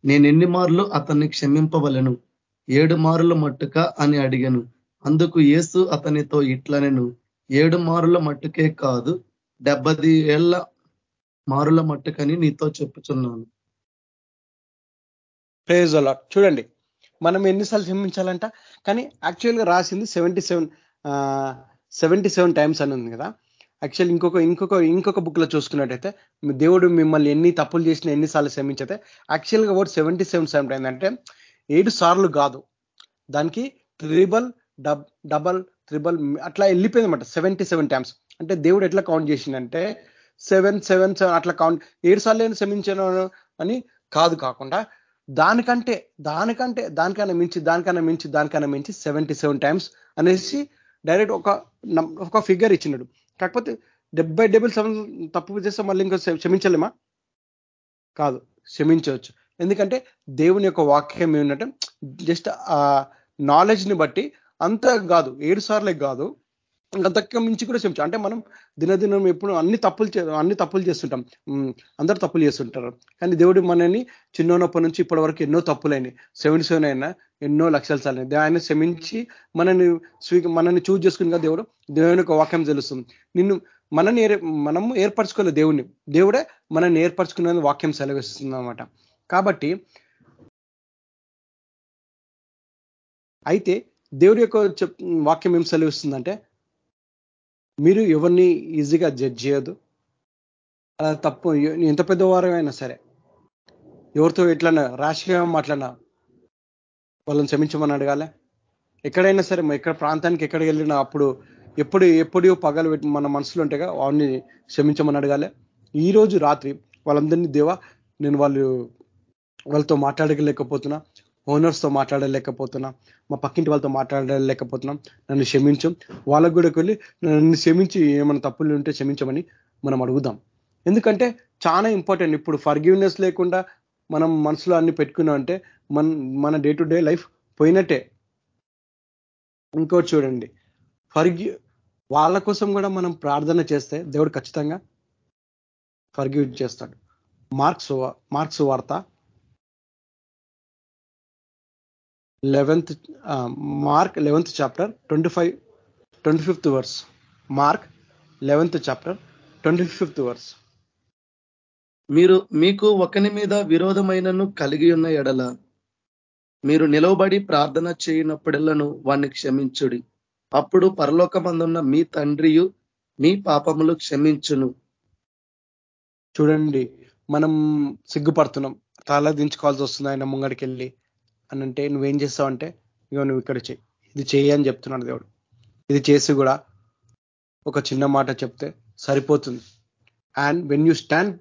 నేను ఎన్ని మార్లు అతన్ని క్షమింపవలను? ఏడు మారుల మట్టుక అని అడిగాను. అందుకు ఏసు అతనితో ఇట్లనెను ఏడు మారుల మట్టుకే కాదు డెబ్బది ఏళ్ళ మారుల మట్టుకని నీతో చెప్పుచున్నాను. ప్రేజ్ అలా. చూడండి మనం ఎన్నిసార్లు క్షమించాలంట కానీ యాక్చువల్గా రాసింది seventy seven seventy seven times అని ఉంది కదా. యాక్చువల్ ఇంకొక ఇంకొక ఇంకొక బుక్లో చూసుకున్నట్టయితే దేవుడు మిమ్మల్ని ఎన్ని తప్పులు చేసినా ఎన్నిసార్లు క్షమించతే యాక్చువల్గా వర్డ్ సెవెంటీ సెవెన్ సెవెంటీ ఏంటంటే ఏడు సార్లు కాదు. దానికి త్రిబల్ డబ్ డబల్ త్రిబల్ అట్లా వెళ్ళిపోయింది అనమాట సెవెంటీ సెవెన్ టైమ్స్ అంటే దేవుడు ఎట్లా కౌంట్ చేసిందంటే సెవెన్ సెవెన్ సెవెన్ అట్లా కౌంట్ ఏడు సార్లు నేను క్షమించాను అని కాదు కాకుండా దానికంటే దానికంటే దానికన్నా మించి దానికన్నా మించి దానికన్నా మించి సెవెంటీ సెవెన్ టైమ్స్ అనేసి డైరెక్ట్ ఒక ఒక ఫిగర్ ఇచ్చినాడు. కాకపోతే డెబ్బై డెబ్బై సెవెన్ తప్పు చేస్తే మళ్ళీ ఇంకా క్షమించలేమా? కాదు. క్షమించవచ్చు. ఎందుకంటే దేవుని యొక్క వాక్యం ఏమిటంటే జస్ట్ ఆ నాలెడ్జ్ని బట్టి అంత కాదు ఏడు సార్లే కాదు అంతకు మించి కూడా క్షమించు అంటే మనం దినదినం ఎప్పుడు అన్ని తప్పులు చే- అన్ని తప్పులు చేస్తుంటాం. అందరు తప్పులు చేస్తుంటారు. కానీ దేవుడు మనని చిన్నప్పటి నుంచి ఇప్పటి వరకు ఎన్నో తప్పులైనాయి. సెవెన్ సెవెన్ అయినా ఎన్నో లక్షలు సార్లు ఆయన క్షమించి మనని స్వీ మనని చూజ్ చేసుకుని దేవుడు దేవుని యొక్క వాక్యం తెలుస్తుంది. నిన్ను మనని మనము ఏర్పరచుకోలేదు దేవుణ్ణి. దేవుడే మనల్ని ఏర్పరచుకునే వాక్యం సెలవిస్తుంది అనమాట కాబట్టి అయితే దేవుడి యొక్క చెప్ వాక్యం ఏం సెలవిస్తుందంటే మీరు ఎవరిని ఈజీగా జడ్జ్ చేయదు అలా తప్పు ఎంత పెద్దవారైనా సరే ఎవరితో ఎట్లన్నా ర్యాష్గా మాట్లాడినా వాళ్ళని క్షమించమని అడగాలి. ఎక్కడైనా సరే ఎక్కడ ప్రాంతానికి ఎక్కడికి వెళ్ళినా అప్పుడు ఎప్పుడు ఎప్పుడో పగలు పెట్టి మన మనసులో ఉంటేగా వాడిని క్షమించమని అడగాలి. ఈ రోజు రాత్రి వాళ్ళందరినీ దేవా నేను వాళ్ళు వాళ్ళతో మాట్లాడలేకపోతున్నా ఓనర్స్తో మాట్లాడలేకపోతున్నా మా పక్కింటి వాళ్ళతో మాట్లాడలేకపోతున్నాం నన్ను క్షమించు. వాళ్ళకు కూడా వెళ్ళి నన్ను క్షమించి ఏమైనా తప్పులు ఉంటే క్షమించమని మనం అడుగుదాం. ఎందుకంటే చాలా ఇంపార్టెంట్ ఇప్పుడు ఫర్గివ్నెస్ లేకుండా మనం మనసులో అన్ని పెట్టుకున్నాం అంటే మన మన డే టు డే లైఫ్ పోయినట్టే. ఇంకోటి చూడండి. ఫర్గి వాళ్ళ కోసం కూడా మనం ప్రార్థన చేస్తే దేవుడు ఖచ్చితంగా ఫర్గివ్ చేస్తాడు. మార్క్స్ మార్క్స్ వార్త eleventh Mark eleventh chapter twenty five twenty fifth verse. Mark eleventh chapter twenty fifth verse. మీరు మీకు ఒకని మీద విరోధమైనను కలిగి ఉన్న ఎడల మీరు నిలవబడి ప్రార్థన చేయనప్పుడెల్లను వాణ్ణి క్షమించుడి. అప్పుడు పరలోకమందున్న మీ తండ్రియు మీ పాపములు క్షమించును. చూడండి మనం సిగ్గుపడుతున్నాం. తల దించుకోవాల్సి వస్తుంది ఆయన ముంగడికి వెళ్ళి అని అంటే నువ్వేం చేస్తావంటే ఇగో నువ్వు ఇక్కడ చెయ్యి ఇది చెయ్యి అని చెప్తున్నాడు దేవుడు. ఇది చేసి కూడా ఒక చిన్న మాట చెప్తే సరిపోతుంది. And when you stand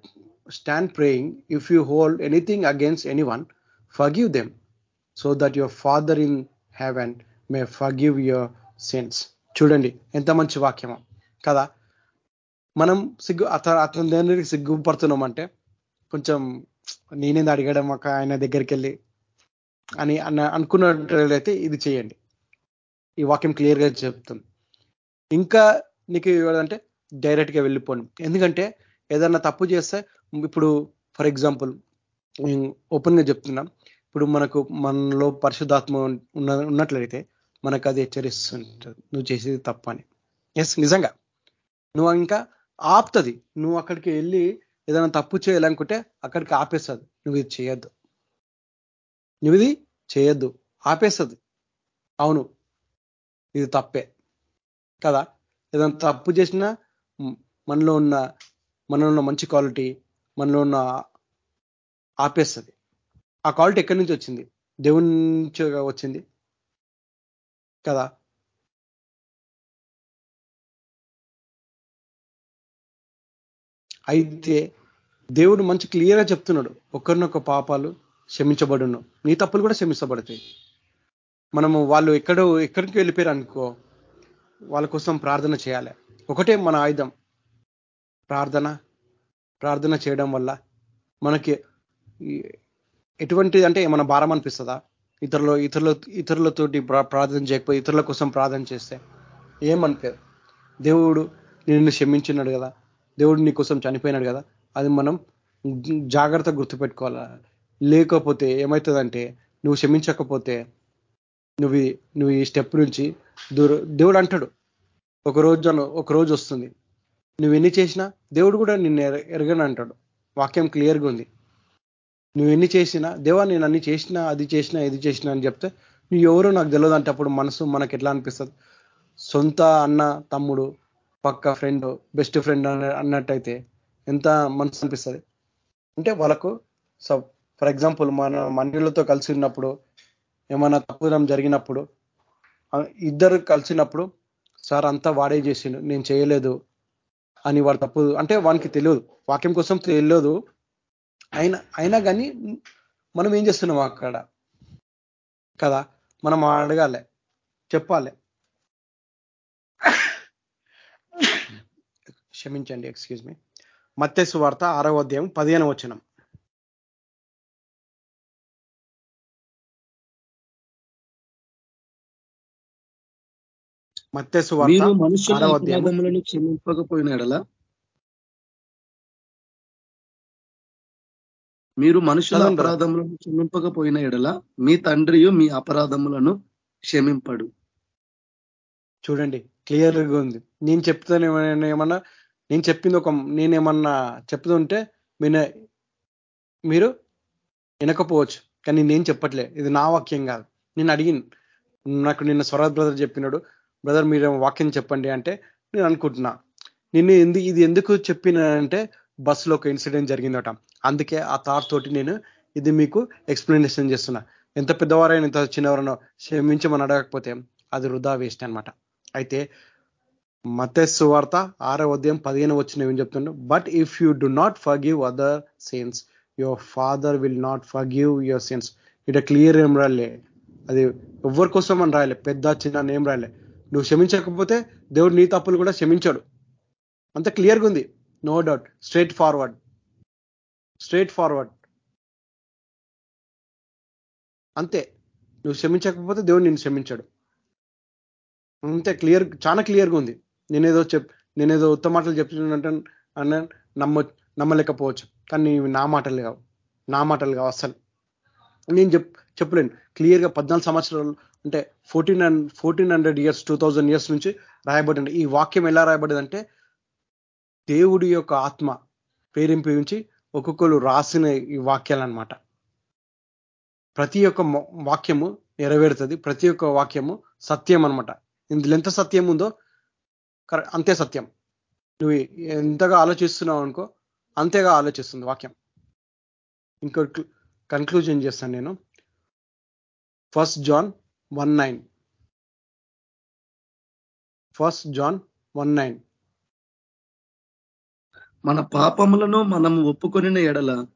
stand praying if you hold anything against any one forgive them so that your father in heaven may forgive your sins చూడండి ఎంత మంచి వాక్యమా. కదా? మనం సిగ్గు అతను అతని దగ్గరికి సిగ్గుపడుతున్నాం అంటే కొంచెం నేనేది అడగడం ఒక ఆయన దగ్గరికి వెళ్ళి అని అన్న అనుకున్నట్లయితే ఇది చేయండి. ఈ వాక్యం క్లియర్గా చెప్తుంది. ఇంకా నీకు అంటే డైరెక్ట్గా వెళ్ళిపోను ఎందుకంటే ఏదన్నా తప్పు చేస్తే ఇప్పుడు ఫర్ ఎగ్జాంపుల్ ఓపెన్గా చెప్తున్నా. ఇప్పుడు మనకు మనలో పరిశుద్ధాత్మ ఉన్న ఉన్నట్లయితే మనకు అది హెచ్చరిస్తుంటుంది. నువ్వు చేసేది తప్పు అని. ఎస్ నిజంగా. నువ్వు ఇంకా ఆపుతుంది. నువ్వు అక్కడికి వెళ్ళి ఏదైనా తప్పు చేయాలనుకుంటే అక్కడికి ఆపేస్తుంది. నువ్వు ఇది చేయొద్దు. నువ్వు ఇది చేయొద్దు. ఆపేస్తుంది. అవును. ఇది తప్పే. కదా? ఏదైనా తప్పు చేసినా మనలో ఉన్న మనలో ఉన్న మంచి క్వాలిటీ మనలో ఉన్న ఆపేస్తుంది. ఆ క్వాలిటీ ఎక్కడి నుంచి వచ్చింది? దేవుని నుంచి వచ్చింది? కదా? అయితే దేవుడు మంచి క్లియర్గా చెప్తున్నాడు. ఒకరినొక పాపాలు క్షమించబడును. నీ తప్పులు కూడా క్షమించబడతాయి. మనము వాళ్ళు ఎక్కడో ఎక్కడికి వెళ్ళిపోయారు అనుకో వాళ్ళ కోసం ప్రార్థన చేయాలి. ఒకటే మన ఆయుధం. ప్రార్థన ప్రార్థన చేయడం వల్ల మనకి ఎటువంటిది అంటే ఏమైనా భారం అనిపిస్తుందా? ఇతరులు ఇతరుల ఇతరులతోటి ప్రార్థన చేయకపోయి ఇతరుల కోసం ప్రార్థన చేస్తే ఏమనిపించదు దేవుడు నిన్ను క్షమించినాడు కదా. దేవుడు నీ కోసం చనిపోయినాడు కదా. అది మనం జాగ్రత్త గుర్తుపెట్టుకోవాలి? లేకపోతే ఏమవుతుందంటే నువ్వు క్షమించకపోతే నువ్వు నువ్వు ఈ స్టెప్ నుంచి దూర దేవుడు అంటాడు. ఒక రోజు ఒక రోజు వస్తుంది. నువ్వు ఎన్ని చేసినా దేవుడు కూడా నిన్ను ఎరగను అంటాడు. వాక్యం క్లియర్గా ఉంది. నువ్వు ఎన్ని చేసినా దేవా నేను అన్ని చేసినా అది చేసినా ఇది చేసినా అని చెప్తే నువ్వు ఎవరో నాకు తెలియదు అంటే అప్పుడు మనసు మనకు ఎట్లా అనిపిస్తుంది? సొంత అన్న తమ్ముడు పక్క ఫ్రెండ్ బెస్ట్ ఫ్రెండ్ అన్నట్టయితే ఎంత మనసు అనిపిస్తుంది? అంటే వాళ్ళకు ఫర్ ఎగ్జాంపుల్ మన మండలితో కలిసి ఉన్నప్పుడు ఏమైనా తప్పుదం జరిగినప్పుడు ఇద్దరు కలిసినప్పుడు సార్ అంతా వాడే చేసిండు నేను చేయలేదు అని వాడు తప్పు అంటే వానికి తెలియదు వాక్యం కోసం తెలియదు. అయినా అయినా కానీ మనం ఏం చేస్తున్నాం అక్కడ? కదా మనం అడగాలి చెప్పాలి. క్షమించండి ఎక్స్క్యూజ్ మీ మత్స్సు వార్త ఆరో అధ్యాయం పదిహేను వచ్చినాం మీరు మనుషుల. అపరాధములను క్షమింపకపోయిన ఎడల మీరు మనుషుల. అపరాధములను క్షమింపకపోయిన ఎడల మీ తండ్రియు మీ అపరాధములను క్షమింపడు. చూడండి క్లియర్గా ఉంది. నేను చెప్తాను ఏమన్నా నేను చెప్పింది ఒక నేనేమన్నా చెప్తుంటే మీరు మీరు వినకపోవచ్చు. కానీ నేను చెప్పట్లే. ఇది నా వాక్యం కాదు. నేను అడిగిన నాకు నిన్న స్వరాజ్ బ్రదర్ చెప్పినాడు బ్రదర్ మీరు వాక్యం చెప్పండి అంటే నేను అనుకుంటున్నా. నిన్ను ఎందు ఇది ఎందుకు చెప్పినానంటే బస్సులో ఒక ఇన్సిడెంట్ జరిగిందట. అందుకే ఆ థాట్ తోటి నేను ఇది మీకు ఎక్స్ప్లెనేషన్ చేస్తున్నా. ఎంత పెద్దవారైనా ఎంత చిన్నవారైనా క్షమించమని అడగకపోతే అది వృధా వేస్ట్ అనమాట అయితే మతస్సు వార్త ఆరో ఉదయం పదిహేను వచ్చిన ఏం చెప్తుండ్రు but if you do not forgive other sins your father will not forgive your sins ఇట క్లియర్ ఏం రాలే అది ఎవరి కోసం అని రాయలే? పెద్ద చిన్న ఏం రాయలే. నువ్వు క్షమించకపోతే దేవుడు నీ తప్పులు కూడా క్షమించాడు. అంత క్లియర్గా ఉంది. No doubt. Straight forward. Straight forward. అంతే. నువ్వు క్షమించకపోతే దేవుడు నిన్ను క్షమించాడు. అంతే క్లియర్ చాలా క్లియర్గా ఉంది. నేనేదో చెప్ నేనేదో ఉత్తమ మాటలు చెప్తున్నట్టు అన్న నమ్మ నమ్మలేకపోవచ్చు. కానీ నా మాటలు కావు. నా మాటలు కావు అసలు నేను చెప్ చెప్పలేను. క్లియర్గా పద్నాలుగు సంవత్సరాలు అంటే fourteen and fourteen hundred years two thousand years నుంచి రాయబడింది. ఈ వాక్యం ఎలా రాయబడిందంటే దేవుడి యొక్క ఆత్మ ప్రేరింపించి ఒక్కొక్కరు రాసిన ఈ వాక్యాలు అనమాట ప్రతి ఒక్క వాక్యము నెరవేరుతుంది. ప్రతి ఒక్క వాక్యము సత్యం అనమాట ఇందులో ఎంత సత్యం ఉందో అంతే సత్యం. నువ్వు ఎంతగా ఆలోచిస్తున్నావు అనుకో అంతేగా ఆలోచిస్తుంది వాక్యం. ఇంకో కన్క్లూజన్ చేస్తాను నేను. First John one nine first John one nine మన పాపములను మనము ఒప్పుకొనిన ఎడల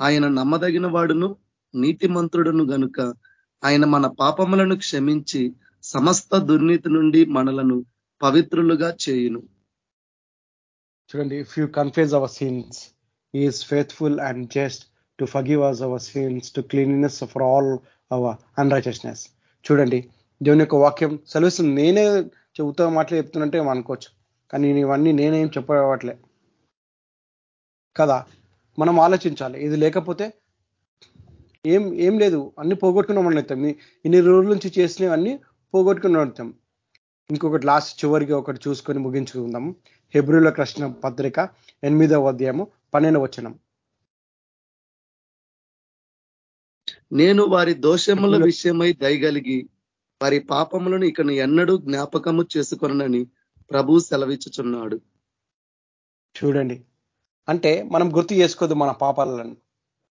ఆయన నమ్మదగిన వాడును నీతిమంతుడును గనుక. ఆయన మన పాపములను క్షమించి సమస్త దుర్నీతి నుండి మనలను పవిత్రులుగా చేయును. చూడండి if you confuse our sins is faithful and just to forgive us our sins to cleanliness for all our unrighteousness చూడండి దేవుని యొక్క వాక్యం సెలవిస్తుంది. నేనే చెబుతా మాటలు చెప్తున్నట్టే అనుకోవచ్చు. కానీ ఇవన్నీ నేనేం చెప్పవట్లే కదా? మనం ఆలోచించాలి. ఇది లేకపోతే ఏం ఏం లేదు. అన్ని పోగొట్టుకున్నాం అవుతాం ఇన్ని రోజుల నుంచి చేసినవన్నీ పోగొట్టుకుని అవుతాం ఇంకొకటి లాస్ట్ చివరిగా ఒకటి చూసుకొని ముగించుకుందాం. హెబ్రిలో కృష్ణ పత్రిక ఎనిమిదవ అధ్యాయము పన్నెండు వచనం. నేను వారి దోషముల విషయమై దయగలిగి వారి పాపములను ఇక ఎన్నడూ జ్ఞాపకము చేసుకొనని ప్రభు సెలవిచ్చుచున్నాడు. చూడండి. అంటే మనం గుర్తు చేసుకోదు మన పాపాలను.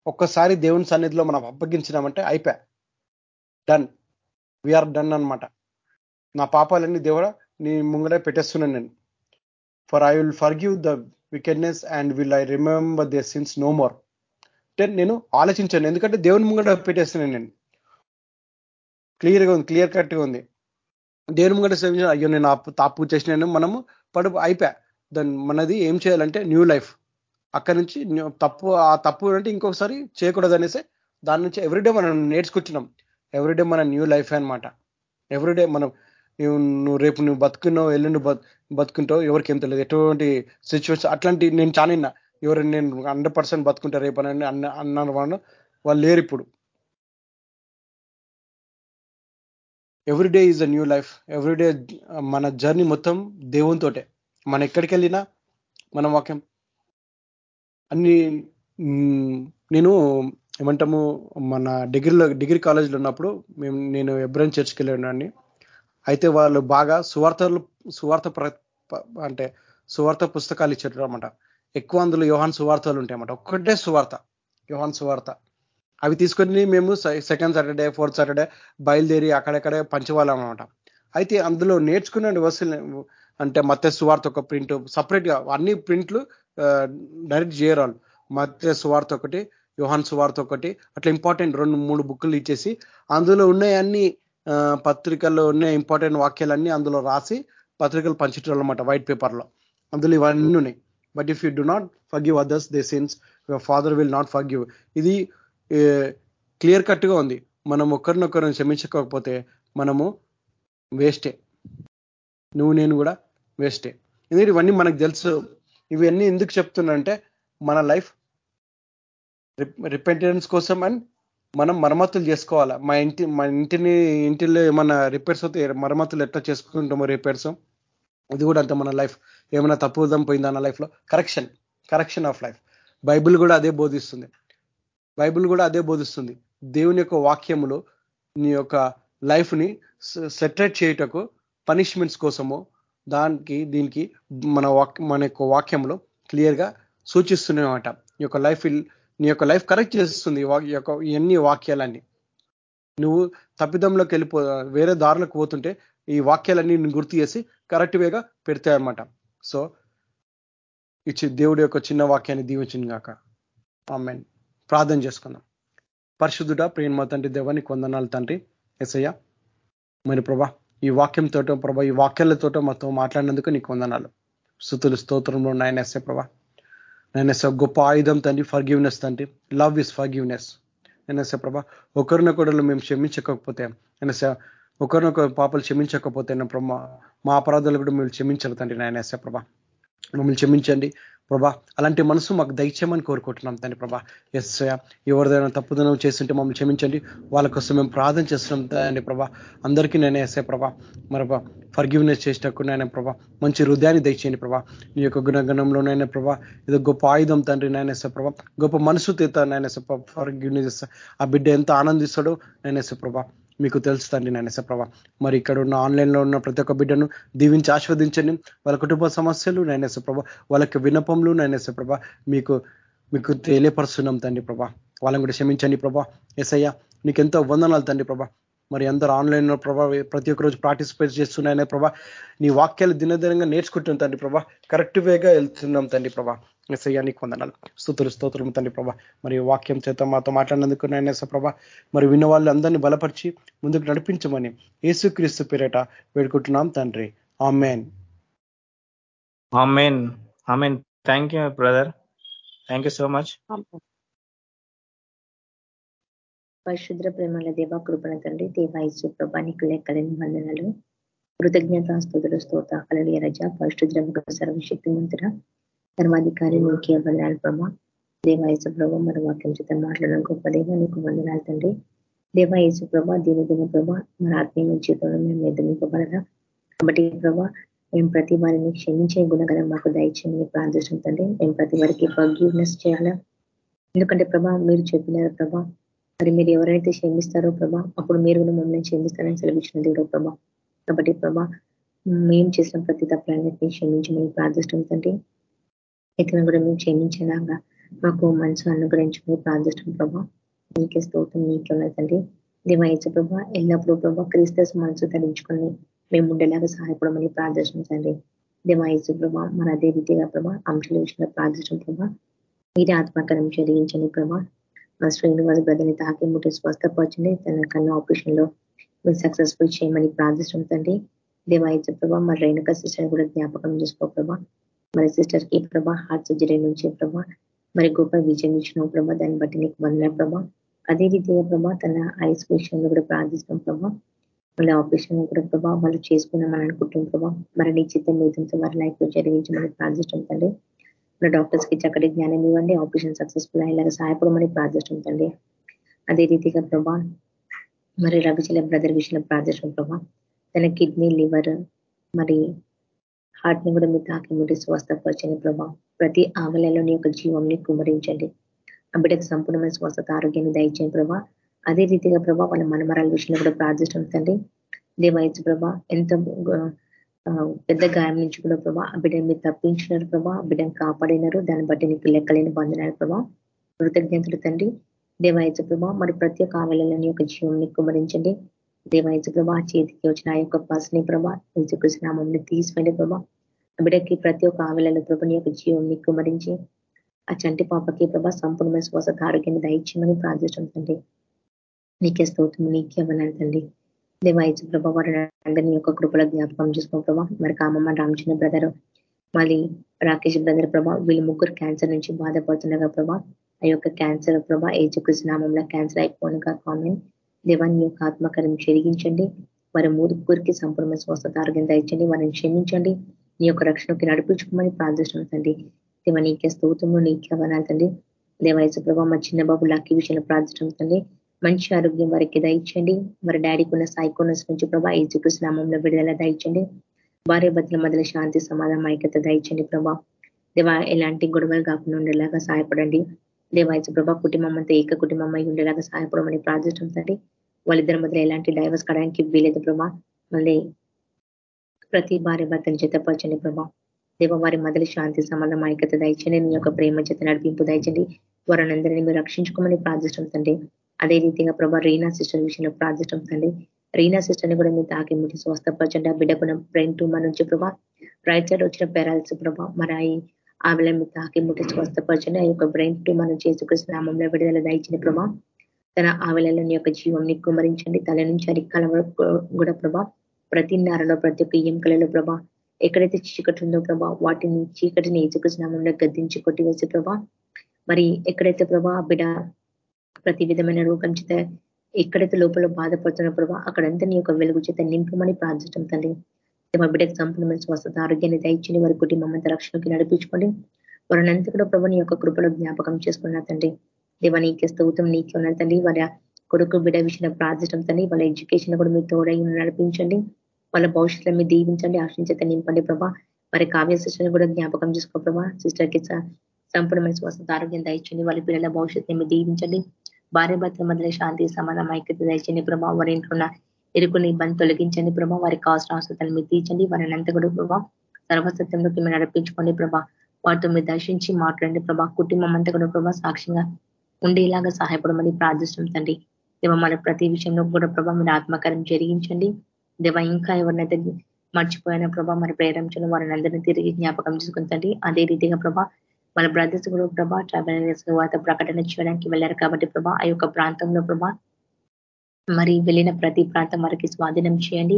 ఒక్కసారి దేవుని సన్నిధిలో మనం అప్పగించినామంటే అయిపోయా డన్ వీఆర్ డన్ అనమాట నా పాపాలన్నీ దేవుడా నీ ముంగడే పెట్టేస్తున్నాను నేను. For I will forgive the wickedness and will I remember their sins no more నేను ఆలోచించాను. ఎందుకంటే దేవుని ముంగడ పెట్టేస్తున్నాను నేను. క్లియర్గా ఉంది క్లియర్ కట్గా ఉంది. దేవుని ముంగట సేవించిన అయ్యో నేను తప్పు చేసినాను. మనము పడు అయిపోయా దాన్ని మనది ఏం చేయాలంటే న్యూ లైఫ్ అక్కడి నుంచి తప్పు ఆ తప్పు అంటే ఇంకొకసారి చేయకూడదు అనేసి దాని నుంచి ఎవ్రీడే మనం నేర్చుకుంటున్నాం. ఎవ్రీడే మన న్యూ లైఫ్ అనమాట ఎవ్రీడే మనం నువ్వు రేపు నువ్వు బతుకున్నావు ఎల్లుండి బతుకుంటావు ఎవరికి ఏం తెలియదు. ఎటువంటి సిచ్యువేషన్ అట్లాంటి నేను చాలా ఎవరు నేను హండ్రెడ్ పర్సెంట్ బతుకుంటా రేపు అన్న అన్నారు వాళ్ళు వాళ్ళు లేరు ఇప్పుడు. Everyday is a new life everyday మన జర్నీ మొత్తం దేవునితోటే మనం ఎక్కడికి వెళ్ళినా మన వాక్యం. అన్ని నేను ఏమంటాము మన డిగ్రీలో డిగ్రీ కాలేజీలో ఉన్నప్పుడు మేము నేను ఎబ్రన్ చర్చ్కి వెళ్ళాను అయితే వాళ్ళు బాగా సువార్తలు సువార్త అంటే సువార్త పుస్తకాలు ఇచ్చారు అనమాట ఎక్కువ అందులో యోహాన్ సువార్తలు ఉంటాయన్నమాట. ఒక్కటే సువార్త యోహాన్ సువార్త. అవి తీసుకొని మేము సెకండ్ సాటర్డే ఫోర్త్ సాటర్డే బయలుదేరి అక్కడెక్కడే పంచవాళ్ళం అనమాట అయితే అందులో నేర్చుకునే వస్తువులు అంటే మత్స్య సువార్త ఒక ప్రింట్ సపరేట్గా అన్ని ప్రింట్లు డైరెక్ట్ చేయరు మత్స్య సువార్త ఒకటి యోహాన్ సువార్త ఒకటి అట్లా ఇంపార్టెంట్ రెండు మూడు బుక్కులు ఇచ్చేసి అందులో ఉన్నాయన్ని పత్రికల్లో ఉన్న ఇంపార్టెంట్ వాక్యాలన్నీ అందులో రాసి పత్రికలు పంచటం అనమాట వైట్ పేపర్లో. అందులో ఇవన్నీ ఉన్నాయి. But if you do not forgive others they sins your father will not forgive ఇది క్లియర్ కట్గా ఉంది. మనం ఒకరినొకరిని క్షమించకపోతే మనము వేస్టే నువ్వు నేను కూడా వేస్టే ఎందుకంటే ఇవన్నీ మనకు తెలుసు. ఇవన్నీ ఎందుకు చెప్తున్నంటే మన లైఫ్ రిపెంటెన్స్ కోసం అండ్ మనం మరమ్మతులు చేసుకోవాలా. మా ఇంటి మా ఇంటిని ఇంటిలో ఏమన్నా రిపేర్స్ అవుతాయి? మరమ్మతులు ఎట్లా చేసుకుంటామో రిపేర్స్ ఇది కూడా అంత మన లైఫ్ ఏమైనా తప్పుదం పోయిందా నా లైఫ్లో? Correction correction of life Bible కూడా అదే బోధిస్తుంది. బైబిల్ కూడా అదే బోధిస్తుంది. దేవుని యొక్క వాక్యములో నీ యొక్క లైఫ్ని సెటరేట్ చేయటకు పనిష్మెంట్స్ కోసము దానికి దీనికి మన మన యొక్క వాక్యంలో క్లియర్గా సూచిస్తున్నాయన్నమాట ఈ యొక్క లైఫ్ నీ యొక్క లైఫ్ కరెక్ట్ చేస్తుంది యొక్క ఎన్ని వాక్యాలన్నీ. నువ్వు తప్పిదంలోకి వెళ్ళిపో వేరే దారులకు పోతుంటే ఈ వాక్యాలన్నీ గుర్తు చేసి కరెక్ట్ వేగా పెడతాయన్నమాట. సో ఇచ్చి దేవుడి యొక్క చిన్న వాక్యాన్ని దీవించింది కాక ఆమె ప్రార్థన చేసుకుందాం. పరిశుద్ధుడ ప్రేమ తండ్రి దేవాన్ని కొందనాలు తండ్రి. ఎసయ్య మరి ప్రభా ఈ వాక్యంతో ప్రభా ఈ వాక్యాలతో మాతో మాట్లాడినందుకు నీకు వందనాలు. స్థుతులు స్తోత్రంలో నాయన ఎస్ఏ ప్రభా. నేను గొప్ప ఆయుధం తండ్రి ఫర్గివ్నెస్ తండ్రి. లవ్ ఇస్ ఫర్గివ్నెస్ నేను ప్రభా ఒకరినొకరు మేము క్షమించకపోతే నేను ఒకరినొకరు పాపలు క్షమించకపోతే మా అపరాధాలు కూడా మీరు క్షమించాలి తండ్రి నాయన ప్రభా. మమ్మల్ని క్షమించండి ప్రభా. అలాంటి మనసు మాకు దయచేయమని కోరుకుంటున్నాం తండ్రి ప్రభా. ఎస్ ఎవరిదైనా తప్పుదనం చేస్తుంటే మమ్మల్ని క్షమించండి. వాళ్ళ కోసం మేము ప్రార్థన చేస్తున్నాం తండ్రి ప్రభా. అందరికీ నేను ఎస్ఐ ప్రభా మరి ఫర్గివ్నెస్ చేసేటప్పుడు నాయన ప్రభా మంచి హృదయాన్ని దయచేయండి ప్రభా. నీ యొక్క గుణగణంలోనైనా ప్రభా ఇది గొప్ప ఆయుధం తండ్రి నాయనేసే ప్రభా. గొప్ప మనసు తీత నాయనేసే ఫర్గివ్నెస్ ఆ బిడ్డ ఎంత ఆనందిస్తాడో నాయనేసే ప్రభా. మీకు తెలుస్తుంది నాయనస ప్రభా. మరి ఇక్కడ ఉన్న ఆన్లైన్లో ఉన్న ప్రతి ఒక్క బిడ్డను దీవించి ఆస్వాదించండి వాళ్ళ కుటుంబ సమస్యలు నాయనస ప్రభా. వాళ్ళకి వినపంలు నాయనస ప్రభా. మీకు మీకు తెలియపరుస్తున్నాం తండ్రి ప్రభా. వాళ్ళని కూడా క్షమించండి ప్రభా. ఎస్ఐయా నీకు ఎంతో వందనాలు తండ్రి ప్రభా. మరి అందరూ ఆన్లైన్లో ప్రభా ప్రతి ఒక్క రోజు పార్టిసిపేట్ చేస్తున్నాయనే ప్రభా. నీ వాక్యాలు దినదినంగా నేర్చుకుంటున్నాం తండ్రి ప్రభా. కరెక్ట్ వేగా వెళ్తున్నాం తండ్రి ప్రభా. ఎస్ఐయా నీకు వందనాలు. స్థుతులు స్తోత్రం తండ్రి ప్రభా. మరి వాక్యం చేత మాతో మాట్లాడినందుకు నాయనస ప్రభా మరి విన్న వాళ్ళు అందరినీ బలపరిచి ముందుకు నడిపించమని యేసుక్రీస్తు పేరట వేడుకుంటున్నాం తండ్రి. Amen. Amen. Amen. Thank you brother. Thank you so much. పరిశుద్ర ప్రేమల దేవ కృపణ తండ్రి దేవాయసు ప్రభా నీకు లెక్కలేని వందనలు. కృతజ్ఞత స్థుతులు స్తోత కలడియ రజ. పరిశుద్ర సర్వశక్తి మంత్ర ధర్మాధికారి నీకే వందనాలు ప్రభా. దేవాయసు ప్రభా మరి వాక్యం చేత మాట్లాడడం గొప్ప దేవ నీకు వందనాలు తండ్రి. దేవాయసు ప్రభా దీని దిన ప్రభా మన ఆత్మీయ జీవితంలో మేము ఎదుర్కొబడరా కాబట్టి ప్రభా మేము ప్రతి వారిని క్షమించే గుణగలం మాకు దయచేయమని ప్రార్థించడం తండ్రి. మేము ప్రతి వారికి ఫర్గ్యూనెస్ చేయాలా? ఎందుకంటే ప్రభా మీరు చెప్పినారు ప్రభా మరి మీరు ఎవరైతే క్షమిస్తారో ప్రభా అప్పుడు మీరు కూడా మమ్మల్ని క్షమిస్తారని సెలవిచ్చిన దేవుడు ప్రభా. కాబట్టి ప్రభా మేము చేసిన ప్రతి తప్పులన్నింటినీ క్షమించమని ప్రార్థిష్టం తండ్రి. ఎక్కడ కూడా మేము క్షమించేలాగా మాకు మనసు అనుగ్రహించుకుని ప్రార్థిష్టం ప్రభా. నీకే స్తోత్రం నీకే ఉన్నదండి దేవాయచ ప్రభా ఎల్లప్పుడూ ప్రభా క్రీస్తస్ మనసు ధరించుకొని మేము ఉండేలాగా సహాయపడమని ప్రార్థించండి దివాయచు ప్రభా మన అదే రీతిగా ప్రభా అంశాల విషయంలో ప్రార్థించడం ప్రభా. మీరే ఆత్మకరం జరిగించండి ప్రభా. మా శ్రీనివాస్ బ్రదర్ని తాకి ముట్టి స్వస్థపరచండి. తన కన్నా ఆపరేషన్లో మీరు సక్సెస్ఫుల్ చేయమని ప్రార్థిస్తాం తండ్రి. దేవాయచ ప్రభా మరి రేణుక సిస్టర్ కూడా జ్ఞాపకం చేసుకో ప్రభా. మరి సిస్టర్కి ప్రభా హార్ట్ సర్జరీ నుంచి ప్రభా మరి గొప్ప విజయం ఇచ్చిన ప్రభా దాన్ని బట్టి నీకు వందల ప్రభా. అదే రీతిగా ప్రభా తన ఐస్ విషయంలో కూడా ప్రార్థిస్తాం ప్రభా. వాళ్ళ ఆపరేషన్ కూడా ప్రభా వాళ్ళు చేసుకున్నామని అనుకుంటున్నాం ప్రభా. మరి నీ చిత్తం మీదంతో వారి లైఫ్లో జరిగించమని ప్రార్థిస్తాం తండ్రి మన డాక్టర్స్కి చక్కటి జ్ఞానం ఇవ్వండి ఆపరేషన్ సక్సెస్ఫుల్ అయ్యేలాగా సహాయపడమని ప్రార్థిస్తాం తండ్రి అదే రీతిగా ప్రభా మరి రవిచల బ్రదర్ విషయంలో ప్రార్థిస్తాం ప్రభా. తన కిడ్నీ లివర్ మరి వాటిని కూడా మీ తాకి ముట్టి స్వస్థపరచని ప్రభా. ప్రతి ఆవలలో నీ యొక్క జీవంని కుమరించండి. ఆ బిడ్డకు సంపూర్ణమైన స్వస్థత ఆరోగ్యాన్ని దయచేయండి ప్రభా. అదే రీతిగా ప్రభా వాళ్ళ మనమరాల విషయంలో కూడా ప్రార్థిస్తాం తండ్రి. దేవాయచు ప్రభా ఎంత పెద్ద గాయం నుంచి కూడా ప్రభా ఆ బిడ్డని మీరు తప్పించినారు ప్రభా. ఆ బిడ్డను కాపాడినారు. దాన్ని బట్టి నీకు లెక్కలేని పొందినారు ప్రభా. కృతజ్ఞతలు తండ్రి. దేవాయచ ప్రభా మరి ప్రతి ఒక్క ఆవలని యొక్క జీవంని కుమరించండి. దేవాయచ ప్రభా చేతికి వచ్చిన ఆ యొక్క పసుని ప్రభా యేసుకృష్ణామంని తీసిపోయింది ప్రభా. బిడ్డకి ప్రతి ఒక్క ఆవలలో ప్రభని యొక్క జీవుని కుమరించి ఆ చంటి పాపకి ప్రభా సంపూర్ణమైన స్వస్థత ఆరోగ్యాన్ని దయచేయమని ప్రార్థిస్తుంటండి నీకే స్తోత్రం నీకే అవనాలండి దేవాయచు ప్రభా వారి అందరినీ యొక్క కృపలో జ్ఞాపకం చేసుకో ప్రభా. మరి కామమ్మ రామచంద్ర బ్రదర్ మళ్ళీ రాకేష్ బ్రదర్ ప్రభా వీళ్ళు ముగ్గురు క్యాన్సర్ నుంచి బాధపడుతుండగా ప్రభా ఆ యొక్క క్యాన్సర్ ప్రభా ఏజుకృష్ణ నామంలో క్యాన్సర్ అయిపోనుగా కామెంట్. దేవాన్ని యొక్క ఆత్మకరం చెరిగించండి వారి ముగ్గురికి సంపూర్ణ స్వస్థత ఆరోగ్యం దయచండి వారిని క్షమించండి. నీ యొక్క రక్షణకి నడిపించుకోమని ప్రార్థిస్తుందండి దేవ నీకే స్తోత్రము నీకే అవనాలండి దేవాయసు ప్రభావ మా చిన్న బాబు లక్కీ విషయంలో ప్రార్థిస్తుందండి మంచి ఆరోగ్యం వారికి దయచండి మరి డాడీకి ఉన్న సైకోనస్ నుంచి ప్రభా ఈజుకృష్ణ నామంలో విడుదల దయచండి భార్య భద్ర మొదల శాంతి సమాధానం ఐక్యత దయచండి ప్రభా. దేవ ఎలాంటి గొడవలు కాకుండా ఉండేలాగా సహాయపడండి. దేవాయచ ప్రభా కుటుంబం అంతా ఏక కుటుంబం అయి ఉండేలాగా సహాయపడమని ప్రార్థిస్తుందండి వాళ్ళిద్దరి మధ్య ఎలాంటి డైవర్స్ కడానికి వీలేదు ప్రభా. మళ్ళీ ప్రతి భార్య భర్తను జతపరచండి ప్రభా. దేవ వారి మొదటి శాంతి సంబంధం ఐక్యత దయచండి నీ యొక్క ప్రేమ చేత నడిపింపు దయచండి. వారిని మీరు రక్షించుకోమని ప్రార్థిస్తుందండి అదే రీతిగా ప్రభా రీనా సిస్టర్ విషయంలో ప్రార్థిస్తుందండి రీనా సిస్టర్ని కూడా మీరు తాకి ముట్టి స్వస్థపరచండి. ఆ బిడ్డకున్న బ్రెయిన్ ట్యూమర్ నుంచి ప్రభా రైట్ సైడ్ వచ్చిన పెరాల్స్ ప్రభా మరి ఆవిడ మీరు తాకి ముట్టి స్వస్థపరచండి. ఆ యొక్క బ్రెయిన్ ట్యూమర్ నుంచి చేసుకృష్ణ నామంలో విడుదల దయచిన ప్రభా. తన ఆవిలని యొక్క జీవం కుమరించండి. తల నుంచి అరికాల వరకు కూడా ప్రభా ప్రతి నరలో ప్రతి ఒక్క ఎంకలలో ప్రభా ఎక్కడైతే చీకటి ఉందో ప్రభా వాటిని చీకటిని ఏచుకృష్ణ స్నామంలో గద్దించి కొట్టివేసే ప్రభా. మరి ఎక్కడైతే ప్రభా బిడ ప్రతి విధమైన రూపం చేత ఎక్కడైతే లోపల బాధపడుతున్న ప్రభా అక్కడంతా నీ యొక్క వెలుగు చేత నింపమని ప్రార్థించడం తండ్రి. మా బిడ్డకు సంపూర్ణమైన స్వస్థత ఆరోగ్యాన్ని దయచేయండి వారి కుటుంబమంతా రక్షణకి నడిపించుకోండి. వారినంతా కూడా ప్రభు నీ యొక్క కృపలో జ్ఞాపకం చేసుకున్న తండ్రి. దేవ నీకే స్తౌతం నీకే ఉన్న తండ్రి. వారి కొడుకు బిడ్డ విషయం ప్రార్థించడం వాళ్ళ ఎడ్యుకేషన్ కూడా మీరు తోడై నడిపించండి. వాళ్ళ భవిష్యత్తులో మీరు దీవించండి ఆశించేత నింపండి ప్రభా. మరి కావ్య సిస్టర్ కూడా జ్ఞాపకం చేసుకో ప్రభా. సిస్టర్కి సంపూర్ణమైన స్వస్థత ఆరోగ్యం దయచండి వాళ్ళ పిల్లల భవిష్యత్తుని మీరు దీవించండి. భార్య భర్తల మధ్య శాంతి సమాధానం ఐక్యత దయచండి ప్రభా. వారి ఇంట్లో ఉన్న ఇరుకుని ఇబ్బంది తొలగించండి ప్రభా. వారి కాస్ట్ అవసరాలను మీరు తీర్చండి. వారిని అంత కూడా ప్రభా. సర్వసత్యంలోకి మీరు నడిపించుకోండి ప్రభా. వారితో మీరు దర్శించి మాట్లాడండి ప్రభా. కుటుంబం అంతా కూడా ప్రభా సాక్ష్యంగా ఉండేలాగా సహాయపడమని ప్రార్థిస్తుంది తండ్రి. దేవ మన ప్రతి విషయంలో కూడా ప్రభా మీరు ఆత్మకారం జరిగించండి. దేవ ఇంకా ఎవరినైతే మర్చిపోయిన ప్రభా మరి ప్రేరించడం వారిని అందరినీ తిరిగి జ్ఞాపకం చేసుకుంటండి అదే రీతిగా ప్రభా మన బ్రదర్స్ కూడా ప్రభా ట్రావెల్ ప్రకటన చేయడానికి వెళ్ళారు కాబట్టి ప్రభా ఆ యొక్క ప్రాంతంలో ప్రభా మరి వెళ్ళిన ప్రతి ప్రాంతం వారికి స్వాధీనం చేయండి.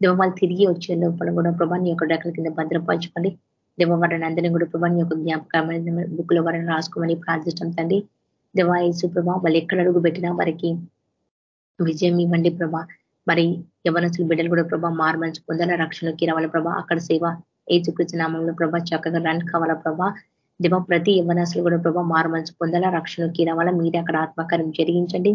దేవ వాళ్ళు తిరిగి వచ్చే లోపల కూడా ప్రభా నీ యొక్క డెక్కల కింద భద్రపరచుకోండి. దేవ వారిని అందరినీ కూడా ప్రభా నీ యొక్క జ్ఞాపకమైన బుక్లో వారిని రాసుకోమని ప్రార్థించండి తండ్రి. దేవాయసు ప్రభా వాళ్ళు ఎక్కడ అడుగు పెట్టినా వారికి విజయం ఇవ్వండి ప్రభా. మరి యవనసులు బిడ్డలు కూడా ప్రభా మార్మల్స్ పొందాల? రక్షణలోకి రావాల ప్రభా? అక్కడ సేవ ఏ చూపించిన నామంలో ప్రభా చక్కగా రన్ కావాలా ప్రభా? దేవ ప్రతి యవనసులు కూడా ప్రభా మార్మల్స్ పొందాల? రక్షణలోకి రావాలా? మీరే అక్కడ ఆత్మకార్యం జరిగించండి.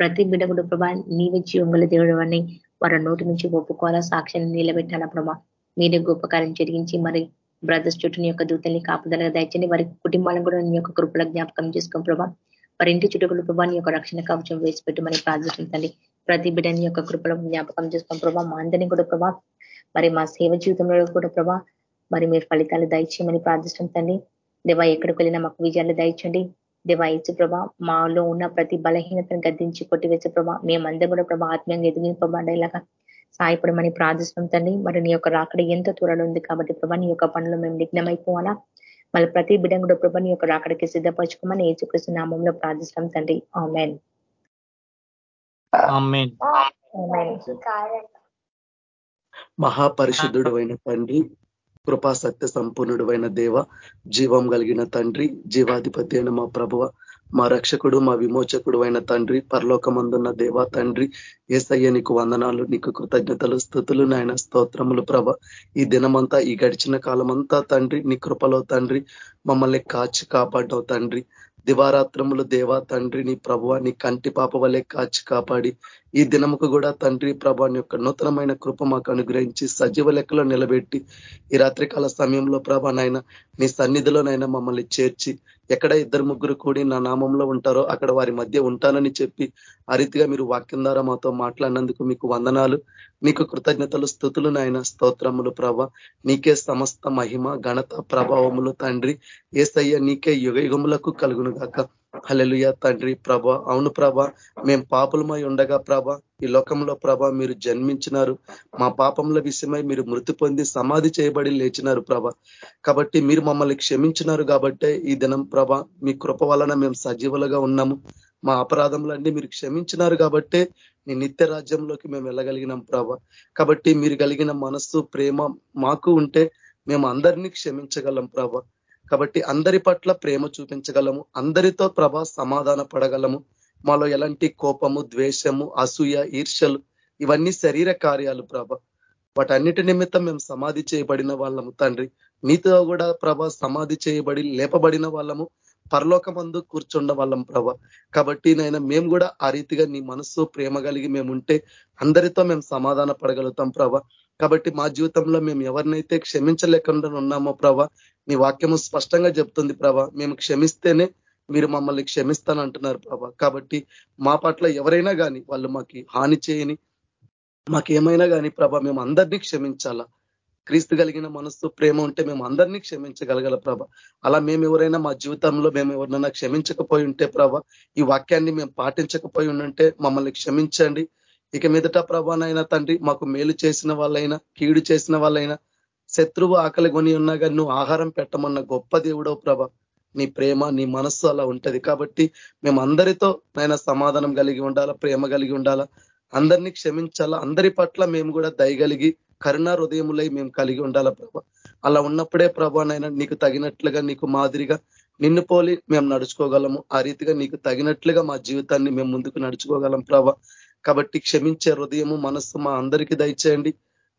ప్రతి బిడ్డ కూడా ప్రభా నీవే జీవంగుల దేవుడు అని వారి నోటి నుంచి ఒప్పుకోవాలా? సాక్ష్యాన్ని నిలబెట్టాలా ప్రభా? మీరే గొప్ప కార్యం జరిగించి మరి బ్రదర్స్ చుట్టూ యొక్క దూతల్ని కాపుదలగా దయచండి వారి కుటుంబాలను కూడా నీ యొక్క కృపల జ్ఞాపకం చేసుకో ప్రభా వారి ఇంటి చుట్టూ ప్రభాని యొక్క రక్షణ కవచం వేసి పెట్టమని ప్రార్థించండి ప్రతి బిడ్డని యొక్క కృపలో జ్ఞాపకం చేసుకోం ప్రభా మా అందరినీ కూడా ప్రభా మరి మా సేవ జీవితంలో కూడా ప్రభా మరి మీరు ఫలితాలు దయచేయమని ప్రార్థిస్తుంటండి దేవా ఎక్కడికి వెళ్ళినా మాకు విజయాలు దయచండి. దేవా ఇచ్చు ప్రభా మాలో ఉన్న ప్రతి బలహీనతను గద్దించి కొట్టివేసే ప్రభా మేమందరం కూడా ప్రభా ఆత్మీయంగా ఎదిగింపబడేలాగా సాయపడమని ప్రార్థిస్తుంటండి మరి నీ యొక్క రాకడ ఎంత త్వరలో ఉంది కాబట్టి ప్రభా నీ యొక్క పనులు మేము నిఘ్నమైపోవాలా? మళ్ళీ ప్రతి బిడ్డ కూడా ప్రభా నీ యొక్క రాకడికి సిద్ధపరచుకోమని ఏచుకృష్ణ నామంలో ప్రార్థిస్తాం తండ్రి. ఆమెన్. మహాపరిశుద్ధుడు అయిన తండ్రి కృపా సత్య సంపూర్ణుడు అయిన దేవ జీవం కలిగిన తండ్రి జీవాధిపతి అయిన మా ప్రభువ మా రక్షకుడు మా విమోచకుడు అయిన తండ్రి పరలోకమందున్న దేవా తండ్రి ఏసయ్య నీకు వందనాలు నీకు కృతజ్ఞతలు స్థుతులు నాయన స్తోత్రములు ప్రభ. ఈ దినమంతా ఈ గడిచిన కాలమంతా తండ్రి నీ కృపలో తండ్రి మమ్మల్ని కాచి కాపాడవు తండ్రి. దివారాత్రములు దేవా తండ్రి నీ ప్రభు నీ కంటి పాప వలె కాచి కాపాడి. ఈ దినముకు కూడా తండ్రి ప్రభాని యొక్క నూతనమైన కృప మాకు అనుగ్రహించి సజీవ లెక్కలో నిలబెట్టి ఈ రాత్రికాల సమయంలో ప్రభానైనా నీ సన్నిధిలోనైనా మమ్మల్ని చేర్చి ఎక్కడ ఇద్దరు ముగ్గురు కూడి నా నామంలో ఉంటారో అక్కడ వారి మధ్య ఉంటానని చెప్పి ఆ రీతిగా మీరు వాక్యం ద్వారా మాతో మాట్లాడినందుకు మీకు వందనాలు. మీకు కృతజ్ఞతలు స్థుతులు నాయన. స్తోత్రములు ప్రభ. నీకే సమస్త మహిమ ఘనత ప్రభావములు తండ్రి. ఏసయ్య నీకే యుగ యుగములకు కలుగును గాక హలలుయ తండ్రి ప్రభ. అవును ప్రభ మేము పాపులమై ఉండగా ప్రభ ఈ లోకంలో ప్రభ మీరు జన్మించినారు. మా పాపముల విషయమై మీరు మృతి పొంది సమాధి చేయబడి లేచినారు ప్రభ. కాబట్టి మీరు మమ్మల్ని క్షమించినారు కాబట్టే ఈ దినం ప్రభ మీ కృప వలన మేము సజీవులుగా ఉన్నాము. మా అపరాధములన్నీ మీరు క్షమించినారు కాబట్టే నీ నిత్య రాజ్యంలోకి మేము వెళ్ళగలిగినాం ప్రభ. కాబట్టి మీరు కలిగిన మనస్సు ప్రేమ మాకు ఉంటే మేము అందరినీ క్షమించగలం ప్రభ. కాబట్టి అందరి పట్ల ప్రేమ చూపించగలము అందరితో ప్రభ సమాధాన పడగలము. మాలో ఎలాంటి కోపము ద్వేషము అసూయ ఈర్షలు ఇవన్నీ శరీర కార్యాలు ప్రభ. వాటన్నిటి నిమిత్తం మేము సమాధి చేయబడిన వాళ్ళము తండ్రి. నీతో కూడా ప్రభ సమాధి చేయబడి లేపబడిన వాళ్ళము పరలోకమందు కూర్చుండ వాళ్ళం ప్రభ. కాబట్టి నైనా మేము కూడా ఆ రీతిగా నీ మనస్సు ప్రేమ కలిగి మేము ఉంటే అందరితో మేము సమాధాన పడగలుగుతాం ప్రభ. కాబట్టి మా జీవితంలో మేము ఎవరినైతే క్షమించలేకుండా ఉన్నామో ప్రభా నీ వాక్యము స్పష్టంగా చెప్తుంది ప్రభా మేము క్షమిస్తేనే మీరు మమ్మల్ని క్షమిస్తానంటున్నారు ప్రభా. కాబట్టి మా పట్ల ఎవరైనా కానీ వాళ్ళు మాకు హాని చేయని మాకేమైనా కానీ ప్రభ మేము అందరినీ క్షమించాలా? క్రీస్తు కలిగిన మనస్సు ప్రేమ ఉంటే మేము అందరినీ క్షమించగలగల ప్రభ. అలా మేము ఎవరైనా మా జీవితంలో మేము ఎవరినైనా క్షమించకపోయి ఉంటే ప్రభ ఈ వాక్యాన్ని మేము పాటించకపోయి ఉంటే మమ్మల్ని క్షమించండి. ఇక మీదట ప్రభానైనా తండ్రి మాకు మేలు చేసిన వాళ్ళైనా కీడు చేసిన వాళ్ళైనా శత్రువు ఆకలి కొని ఉన్నా కానీ నువ్వు ఆహారం పెట్టమన్న గొప్ప దేవుడో ప్రభ. నీ ప్రేమ నీ మనస్సు అలా ఉంటది. కాబట్టి మేము అందరితో నాయన సమాధానం కలిగి ఉండాలా ప్రేమ కలిగి ఉండాలా? అందరినీ క్షమించాలా? అందరి పట్ల మేము కూడా దయగలిగి కరుణా హృదయములై మేము కలిగి ఉండాలా ప్రభ. అలా ఉన్నప్పుడే ప్రభానైనా నీకు తగినట్లుగా నీకు మాదిరిగా నిన్ను పోలి మేము నడుచుకోగలము. ఆ రీతిగా నీకు తగినట్లుగా మా జీవితాన్ని మేము ముందుకు నడుచుకోగలం ప్రభ. కాబట్టి క్షమించే హృదయము మనస్సు మా అందరికీ దయచేయండి.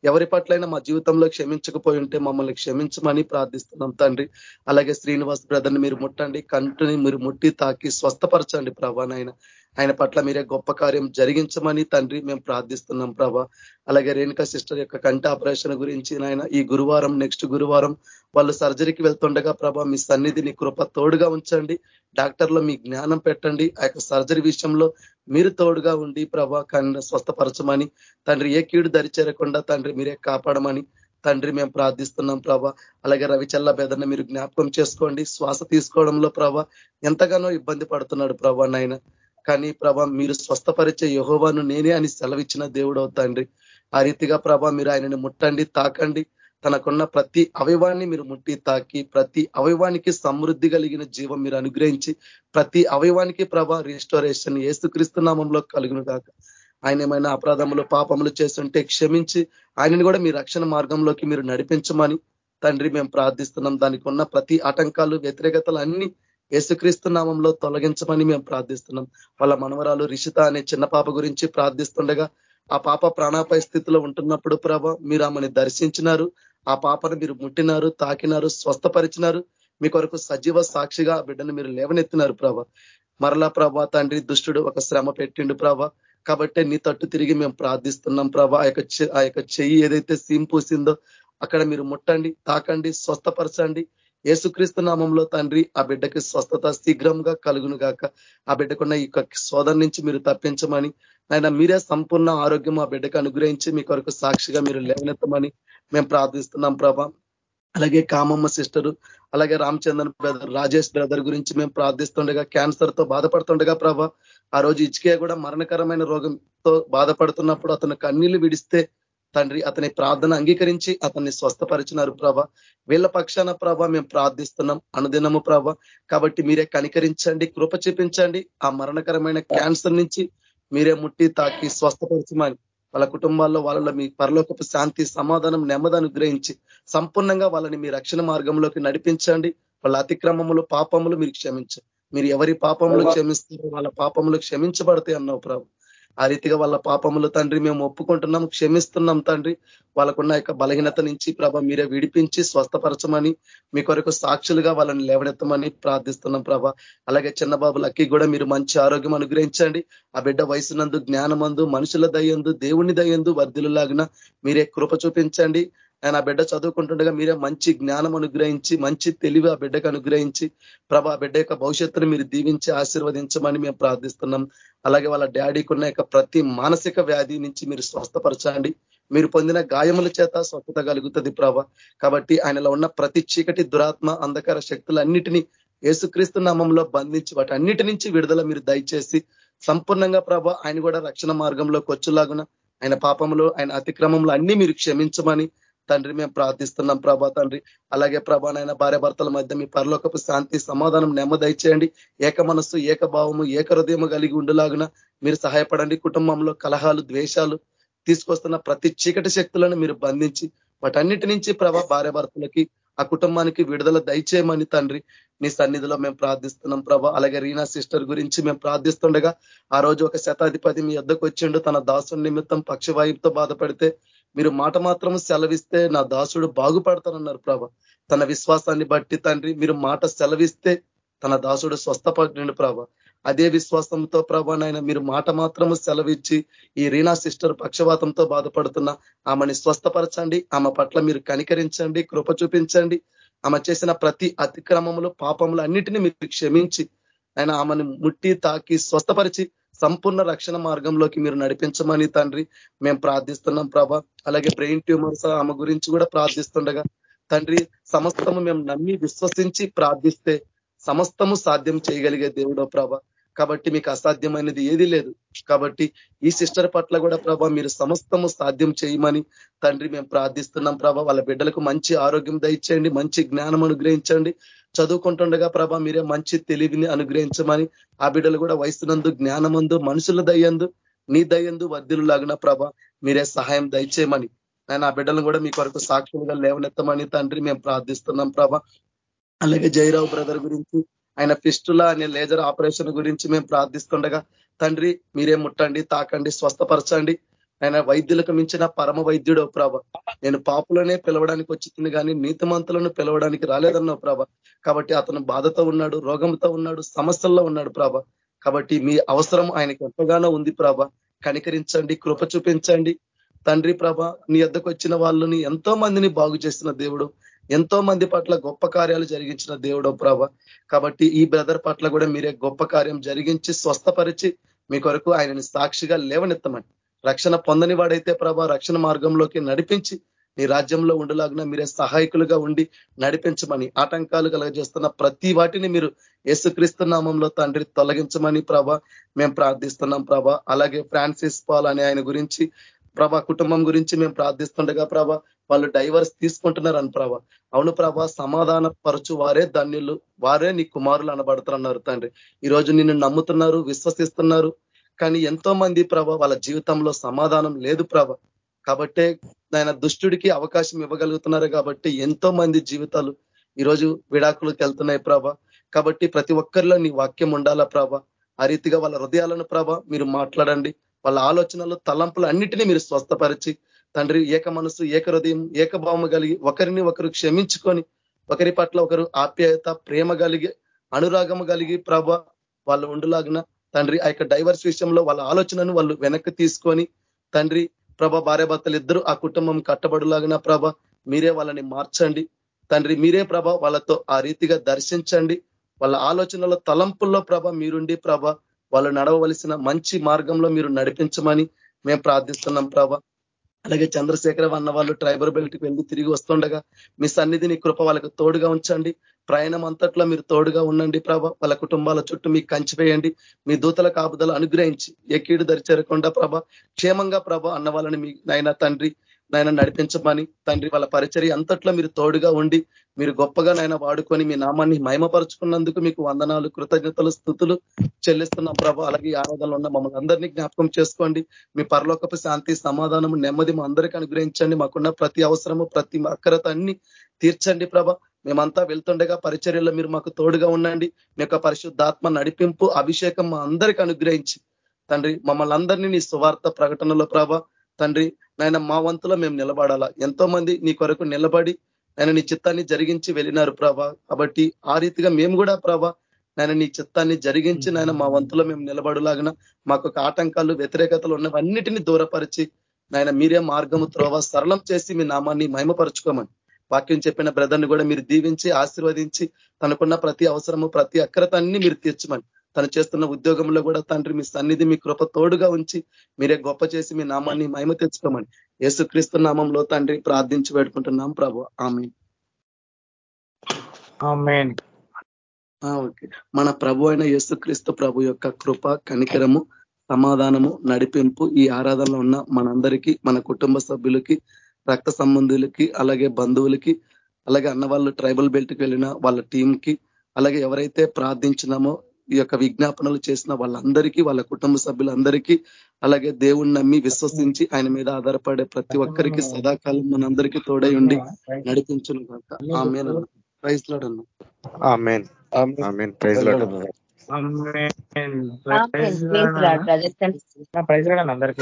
ఎవరి పట్లైనా మా జీవితంలో క్షమించకపోయి ఉంటే మమ్మల్ని క్షమించమని ప్రార్థిస్తున్నాం తండ్రి. అలాగే శ్రీనివాస్ బ్రదర్ని మీరు ముట్టండి కంటిని మీరు ముట్టి తాకి స్వస్థపరచండి ప్రభానైనా ఆయన పట్ల మీరే గొప్ప కార్యం జరిగించమని తండ్రి మేము ప్రార్థిస్తున్నాం ప్రభా. అలాగే రేణుకా సిస్టర్ యొక్క కంటి ఆపరేషన్ గురించి నాయన ఈ గురువారం నెక్స్ట్ గురువారం వాళ్ళు సర్జరీకి వెళ్తుండగా ప్రభా మీ సన్నిధిని కృప తోడుగా ఉంచండి. డాక్టర్లో మీ జ్ఞానం పెట్టండి. ఆ సర్జరీ విషయంలో మీరు తోడుగా ఉండి ప్రభా కన్న స్వస్థపరచమని తండ్రి ఏ కీడు దరిచేరకుండా తండ్రి మీరే కాపాడమని తండ్రి మేము ప్రార్థిస్తున్నాం ప్రభా. అలాగే రవిచల్ల బెదర్ని మీరు జ్ఞాపకం చేసుకోండి. శ్వాస తీసుకోవడంలో ప్రభా ఎంతగానో ఇబ్బంది పడుతున్నాడు ప్రభా నాయన. కానీ ప్రభా మీరు స్వస్థపరిచే యహోవాను నేనే అని సెలవిచ్చిన దేవుడు తండ్రి. ఆ రీతిగా ప్రభా మీరు ఆయనని ముట్టండి తాకండి. తనకున్న ప్రతి అవయవాన్ని మీరు ముట్టి తాకి ప్రతి అవయవానికి సమృద్ధి కలిగిన జీవం మీరు అనుగ్రహించి ప్రతి అవయవానికి ప్రభా రిస్టోరేషన్ ఏసుక్రీస్తు నామంలో కలుగును కాక ఆయన ఏమైనా అపరాధములు పాపములు చేస్తుంటే క్షమించి ఆయనని కూడా మీ రక్షణ మార్గంలోకి మీరు నడిపించమని తండ్రి మేము ప్రార్థిస్తున్నాం. దానికి ఉన్న ప్రతి ఆటంకాలు వ్యతిరేకతలు అన్ని యేసుక్రీస్తు నామంలో తొలగించమని మేము ప్రార్థిస్తున్నాం. వాళ్ళ మనవరాలు రిషిత అనే చిన్న పాప గురించి ప్రార్థిస్తుండగా ఆ పాప ప్రాణాపాయ స్థితిలో ఉంటున్నప్పుడు ప్రభ మీరు ఆమెని దర్శించినారు. ఆ పాపను మీరు ముట్టినారు తాకినారు స్వస్థపరిచినారు. మీ కొరకు సజీవ సాక్షిగా బిడ్డను మీరు లేవనెత్తినారు ప్రభ. మరలా ప్రభా తండ్రి దుష్టుడు ఒక శ్రమ పెట్టిండు ప్రభ. కాబట్టి నీ తట్టు తిరిగి మేము ప్రార్థిస్తున్నాం ప్రభ. ఆ యొక్క ఆ యొక్క చెయ్యి ఏదైతే సీమ్ పూసిందో అక్కడ మీరు ముట్టండి తాకండి స్వస్థపరచండి. ఏసుక్రీస్తు నామంలో తండ్రి ఆ బిడ్డకి స్వస్థత శీఘ్రంగా కలుగును గాక. ఆ బిడ్డకున్న ఈ సోదరు నుంచి మీరు తప్పించమని. ఆయన మీరే సంపూర్ణ ఆరోగ్యం ఆ బిడ్డకు అనుగ్రహించి మీ కొరకు సాక్షిగా మీరు లేవనెత్తమని మేము ప్రార్థిస్తున్నాం ప్రభా. అలాగే కామమ్మ సిస్టరు అలాగే రామచంద్రన్ బ్రదర్ రాజేష్ బ్రదర్ గురించి మేము ప్రార్థిస్తుండగా క్యాన్సర్తో బాధపడుతుండగా ప్రభా. ఆ రోజు ఇచ్చికే కూడా మరణకరమైన రోగంతో బాధపడుతున్నప్పుడు అతను కన్నీళ్ళు విడిస్తే తండ్రి అతని ప్రార్థన అంగీకరించి అతన్ని స్వస్థపరిచినారు ప్రభ. వీళ్ళ పక్షాన ప్రభ మేము ప్రార్థిస్తున్నాం అనుదినము ప్రభ. కాబట్టి మీరే కనికరించండి కృప చూపించండి. ఆ మరణకరమైన క్యాన్సర్ నుంచి మీరే ముట్టి తాకి స్వస్థపరచమని వాళ్ళ కుటుంబాల్లో వాళ్ళలో మీ పరలోకపు శాంతి సమాధానం నెమ్మది అనుగ్రహించి సంపూర్ణంగా వాళ్ళని మీ రక్షణ మార్గంలోకి నడిపించండి. వాళ్ళ అతిక్రమములు పాపములు మీరు క్షమించండి. మీరు ఎవరి పాపములు క్షమిస్తారో వాళ్ళ పాపములు క్షమించబడతాయి అన్నావు ప్రభు. ఆ రీతిగా వాళ్ళ పాపములు తండ్రి మేము ఒప్పుకుంటున్నాం క్షమిస్తున్నాం తండ్రి. వాళ్ళకున్న యొక్క బలహీనత నుంచి ప్రభ మీరే విడిపించి స్వస్థపరచమని మీ కొరకు సాక్షులుగా వాళ్ళని లేవనెత్తమని ప్రార్థిస్తున్నాం ప్రభ. అలాగే చిన్నబాబులకి కూడా మీరు మంచి ఆరోగ్యం అనుగ్రహించండి. ఆ బిడ్డ వయసునందు జ్ఞానమందు మనుషుల దయ్యందు దేవుని దయ్యందు వర్ధిలులాగిన మీరే కృప చూపించండి. ఆయన ఆ బిడ్డ చదువుకుంటుండగా మీరే మంచి జ్ఞానం అనుగ్రహించి మంచి తెలివి ఆ బిడ్డకు అనుగ్రహించి ప్రభా బిడ్డ యొక్క భవిష్యత్తును మీరు దీవించి ఆశీర్వదించమని మేము ప్రార్థిస్తున్నాం. అలాగే వాళ్ళ డాడీకి ఉన్న యొక్క ప్రతి మానసిక వ్యాధి నుంచి మీరు స్వస్థపరచండి. మీరు పొందిన గాయముల చేత స్వస్థత కలుగుతుంది ప్రభ. కాబట్టి ఆయనలో ఉన్న ప్రతి చీకటి దురాత్మ అంధకార శక్తులన్నిటినీ యేసుక్రీస్తు నామంలో బంధించి వాటి అన్నిటి నుంచి విడుదల మీరు దయచేసి సంపూర్ణంగా ప్రభా ఆయన కూడా రక్షణ మార్గంలోకి వచ్చేలాగున ఆయన పాపంలో ఆయన అతిక్రమంలో అన్ని మీరు క్షమించమని తండ్రి మేము ప్రార్థిస్తున్నాం ప్రభా తండ్రి. అలాగే ప్రభా భార్య భర్తల మధ్య మీ పరలోకపు శాంతి సమాధానం నెమ్మదయచేయండి ఏక మనస్సు ఏక భావము ఏక హృదయము కలిగి ఉండలాగున మీరు సహాయపడండి. కుటుంబంలో కలహాలు ద్వేషాలు తీసుకొస్తున్న ప్రతి చీకటి శక్తులను మీరు బంధించి వాటన్నిటి నుంచి ప్రభా భార్య భర్తలకి ఆ కుటుంబానికి విడుదల దయచేయమని తండ్రి. నీ సన్నిధిలో మేము ప్రార్థిస్తున్నాం ప్రభా. అలాగే రీనా సిస్టర్ గురించి మేము ప్రార్థిస్తుండగా ఆ రోజు ఒక శతాధిపతి మీ వద్దకు వచ్చిండు. తన దాసుని నిమిత్తం పక్షవాయువుతో బాధపడితే మీరు మాట మాత్రం సెలవిస్తే నా దాసుడు బాగుపడతానన్నారు ప్రభ. తన విశ్వాసాన్ని బట్టి తండ్రి మీరు మాట సెలవిస్తే తన దాసుడు స్వస్థపడిన ప్రభ. అదే విశ్వాసంతో ప్రభా నాయన మీరు మాట మాత్రము సెలవిచ్చి ఈ రీనా సిస్టర్ పక్షవాతంతో బాధపడుతున్న ఆమెని స్వస్థపరచండి. ఆమె పట్ల మీరు కనికరించండి కృప చూపించండి. ఆమె చేసిన ప్రతి అతిక్రమములు పాపములు అన్నిటినీ మీరు క్షమించి ఆయన ఆమెను ముట్టి తాకి స్వస్థపరిచి సంపూర్ణ రక్షణ మార్గంలోకి మీరు నడిపించమని తండ్రి మేము ప్రార్థిస్తున్నాం ప్రభ. అలాగే బ్రెయిన్ ట్యూమర్స్ ఆమె గురించి కూడా ప్రార్థిస్తుండగా తండ్రి సమస్తము మేము నమ్మి విశ్వసించి ప్రార్థిస్తే సమస్తము సాధ్యం చేయగలిగే దేవుడో ప్రభ. కాబట్టి మీకు అసాధ్యమైనది ఏది లేదు. కాబట్టి ఈ సిస్టర్ పట్ల కూడా ప్రభ మీరు సమస్తము సాధ్యం చేయమని తండ్రి మేము ప్రార్థిస్తున్నాం ప్రభ. వాళ్ళ బిడ్డలకు మంచి ఆరోగ్యం దయచేయండి మంచి జ్ఞానం అనుగ్రహించండి. చదువుకుంటుండగా ప్రభ మీరే మంచి తెలివిని అనుగ్రహించమని ఆ బిడ్డలు కూడా వయసునందు జ్ఞానమందు మనుషుల దయ్యందు నీ దయ్యందు వర్ధిలు లాగిన ప్రభ మీరే సహాయం దయచేయమని. ఆయన ఆ బిడ్డలను కూడా మీ కొరకు సాక్షులుగా లేవనెత్తమని తండ్రి మేము ప్రార్థిస్తున్నాం ప్రభ. అలాగే జయరావు బ్రదర్ గురించి ఆయన ఫిస్టులా అనే లేజర్ ఆపరేషన్ గురించి మేము ప్రార్థిస్తుండగా తండ్రి మీరే ముట్టండి తాకండి స్వస్థపరచండి. ఆయన వైద్యులకు మించిన పరమ వైద్యుడు ప్రభ. నేను పాపులనే పిలవడానికి వచ్చింది కానీ నీతిమంతులను పిలవడానికి రాలేదన్నావు ప్రభ. కాబట్టి అతను బాధతో ఉన్నాడు రోగంతో ఉన్నాడు సమస్యల్లో ఉన్నాడు ప్రభ. కాబట్టి మీ అవసరం ఆయనకి ఎంతగానో ఉంది ప్రభ. కనికరించండి కృప చూపించండి. తండ్రి ప్రభ నీ ఎద్దకు వచ్చిన వాళ్ళని ఎంతో మందిని బాగు చేసిన దేవుడు ఎంతో మంది పట్ల గొప్ప కార్యాలు జరిగించిన దేవుడో ప్రభ. కాబట్టి ఈ బ్రదర్ పట్ల కూడా మీరే గొప్ప కార్యం జరిగించి స్వస్థపరిచి మీ కొరకు ఆయనని సాక్షిగా లేవనెత్తమండి. రక్షణ పొందని వాడైతే ప్రభ రక్షణ మార్గంలోకి నడిపించి నీ రాజ్యంలో ఉండలాగిన మీరే సహాయకులుగా ఉండి నడిపించమని ఆటంకాలు కలగజేస్తున్న ప్రతి వాటిని మీరు యేసుక్రీస్తు నామంలో తండ్రి తొలగించమని ప్రభ మేము ప్రార్థిస్తున్నాం ప్రభ. అలాగే ఫ్రాన్సిస్ పాల్ అనే ఆయన గురించి ప్రభ కుటుంబం గురించి మేము ప్రార్థిస్తుండగా ప్రభ వాళ్ళు డైవర్స్ తీసుకుంటున్నారని ప్రభ. అవును ప్రభ సమాధాన పరచు వారే ధన్యులు వారే నీ కుమారులు అనబడుతున్నారు తండ్రి. ఈరోజు నిన్ను నమ్ముతున్నారు విశ్వసిస్తున్నారు కానీ ఎంతో మంది ప్రభ వాళ్ళ జీవితంలో సమాధానం లేదు ప్రభ. కాబట్టే ఆయన దుష్టుడికి అవకాశం ఇవ్వగలుగుతున్నారు కాబట్టి ఎంతో మంది జీవితాలు ఈరోజు విడాకులకు వెళ్తున్నాయి ప్రభ. కాబట్టి ప్రతి ఒక్కరిలో నీ వాక్యం ఉండాలా ప్రభ. ఆ రీతిగా వాళ్ళ హృదయాలను ప్రభ మీరు మాట్లాడండి. వాళ్ళ ఆలోచనలు తలంపులు అన్నిటినీ మీరు స్వస్థపరిచి తండ్రి ఏక మనసు ఏక హృదయం ఏకభావము కలిగి ఒకరిని ఒకరు క్షమించుకొని ఒకరి పట్ల ఒకరు ఆప్యాయత ప్రేమ కలిగి అనురాగము కలిగి ప్రభ వాళ్ళు ఉండులాగిన తండ్రి ఆ యొక్క డైవర్స్ విషయంలో వాళ్ళ ఆలోచనను వాళ్ళు వెనక్కి తీసుకొని తండ్రి ప్రభ భార్యాభర్తలు ఇద్దరు ఆ కుటుంబం కట్టబడులాగిన ప్రభ మీరే వాళ్ళని మార్చండి. తండ్రి మీరే ప్రభ వాళ్ళతో ఆ రీతిగా దర్శించండి. వాళ్ళ ఆలోచనల తలంపుల్లో ప్రభ మీరుండి ప్రభ వాళ్ళు నడవవలసిన మంచి మార్గంలో మీరు నడిపించమని మేము ప్రార్థిస్తున్నాం ప్రభ. అలాగే చంద్రశేఖర అన్న వాళ్ళు ట్రైబర్ బెల్ట్కి వెళ్ళి తిరిగి వస్తుండగా మీ సన్నిధిని కృప వాళ్ళకు తోడుగా ఉంచండి. ప్రయాణం అంతట్లో మీరు తోడుగా ఉండండి ప్రభ. వాళ్ళ కుటుంబాల చుట్టూ మీకు కంచివేయండి మీ దూతల కాపుదలు అనుగ్రహించి ఎక్కీడు దరిచేరకుండా ప్రభ క్షేమంగా ప్రభ అన్న వాళ్ళని మీ నాయన తండ్రి నాయన నడిపించమని తండ్రి వాళ్ళ పరిచర్య అంతట్లో మీరు తోడుగా ఉండి మీరు గొప్పగా నాయన వాడుకొని మీ నామాన్ని మహిమపరుచుకున్నందుకు మీకు వందనాలు కృతజ్ఞతలు స్థుతులు చెల్లిస్తున్నాం ప్రభా. అలాగే ఆరాధనలు ఉన్న మమ్మల్ని అందరినీ జ్ఞాపకం చేసుకోండి. మీ పరలోకపు శాంతి సమాధానము నెమ్మది మా అందరికీ అనుగ్రహించండి. మాకున్న ప్రతి అవసరము ప్రతి అక్కరత అన్ని తీర్చండి ప్రభ. మేమంతా వెళ్తుండగా పరిచర్యలో మీరు మాకు తోడుగా ఉండండి. మీ యొక్క పరిశుద్ధాత్మ నడిపింపు అభిషేకం మా అందరికీ అనుగ్రహించి. తండ్రి మమ్మల్ని అందరినీ నీ సువార్త ప్రకటనలో ప్రభ తండ్రి నాయన మా వంతులో మేము నిలబడాలా? ఎంతో మంది నీ కొరకు నిలబడి నేను నీ చిత్తాన్ని జరిగించి వెళ్ళినారు ప్రభా. కాబట్టి ఆ రీతిగా మేము కూడా ప్రభా నాయన నీ చిత్తాన్ని జరిగించి నాయన మా వంతులో మేము నిలబడులాగిన మాకు ఆటంకాలు వ్యతిరేకతలు ఉన్నవన్నిటిని దూరపరిచి నాయన మీరే మార్గము త్రోవ సరళం చేసి మీ నామాన్ని మహిమపరచుకోమని వాక్యం చెప్పిన బ్రదర్ని కూడా మీరు దీవించి ఆశీర్వదించి తనకున్న ప్రతి అవసరము ప్రతి అక్రతాన్ని మీరు తీర్చమని తను చేస్తున్న ఉద్యోగంలో కూడా తండ్రి మీ సన్నిధి మీ కృప తోడుగా ఉంచి మీరే గొప్ప చేసి మీ నామాన్ని మహిమ తెచ్చుకోమని యేసుక్రీస్తు నామంలో తండ్రి ప్రార్థించి పెట్టుకుంటున్నాం ప్రభు. ఆమె ఓకే. మన ప్రభు అయిన యేసుక్రీస్తు ప్రభు యొక్క కృప కనికరము సమాధానము నడిపింపు ఈ ఆరాధనలో ఉన్న మనందరికీ మన కుటుంబ సభ్యులకి రక్త సంబంధులకి అలాగే బంధువులకి అలాగే అన్న వాళ్ళు ట్రైబల్ బెల్ట్కి వెళ్ళిన వాళ్ళ టీంకి అలాగే ఎవరైతే ప్రార్థించినామో ఈ యొక్క విజ్ఞాపనలు చేసిన వాళ్ళందరికీ వాళ్ళ కుటుంబ సభ్యులందరికీ అలాగే దేవుణ్ణి నమ్మి విశ్వసించి ఆయన మీద ఆధారపడే ప్రతి ఒక్కరికి సదాకాలం మనందరికీ తోడై ఉండి నడిపించును కాక ఆమె ప్రైజ్ లాడ్ అందరికీ.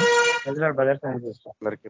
అందరికీ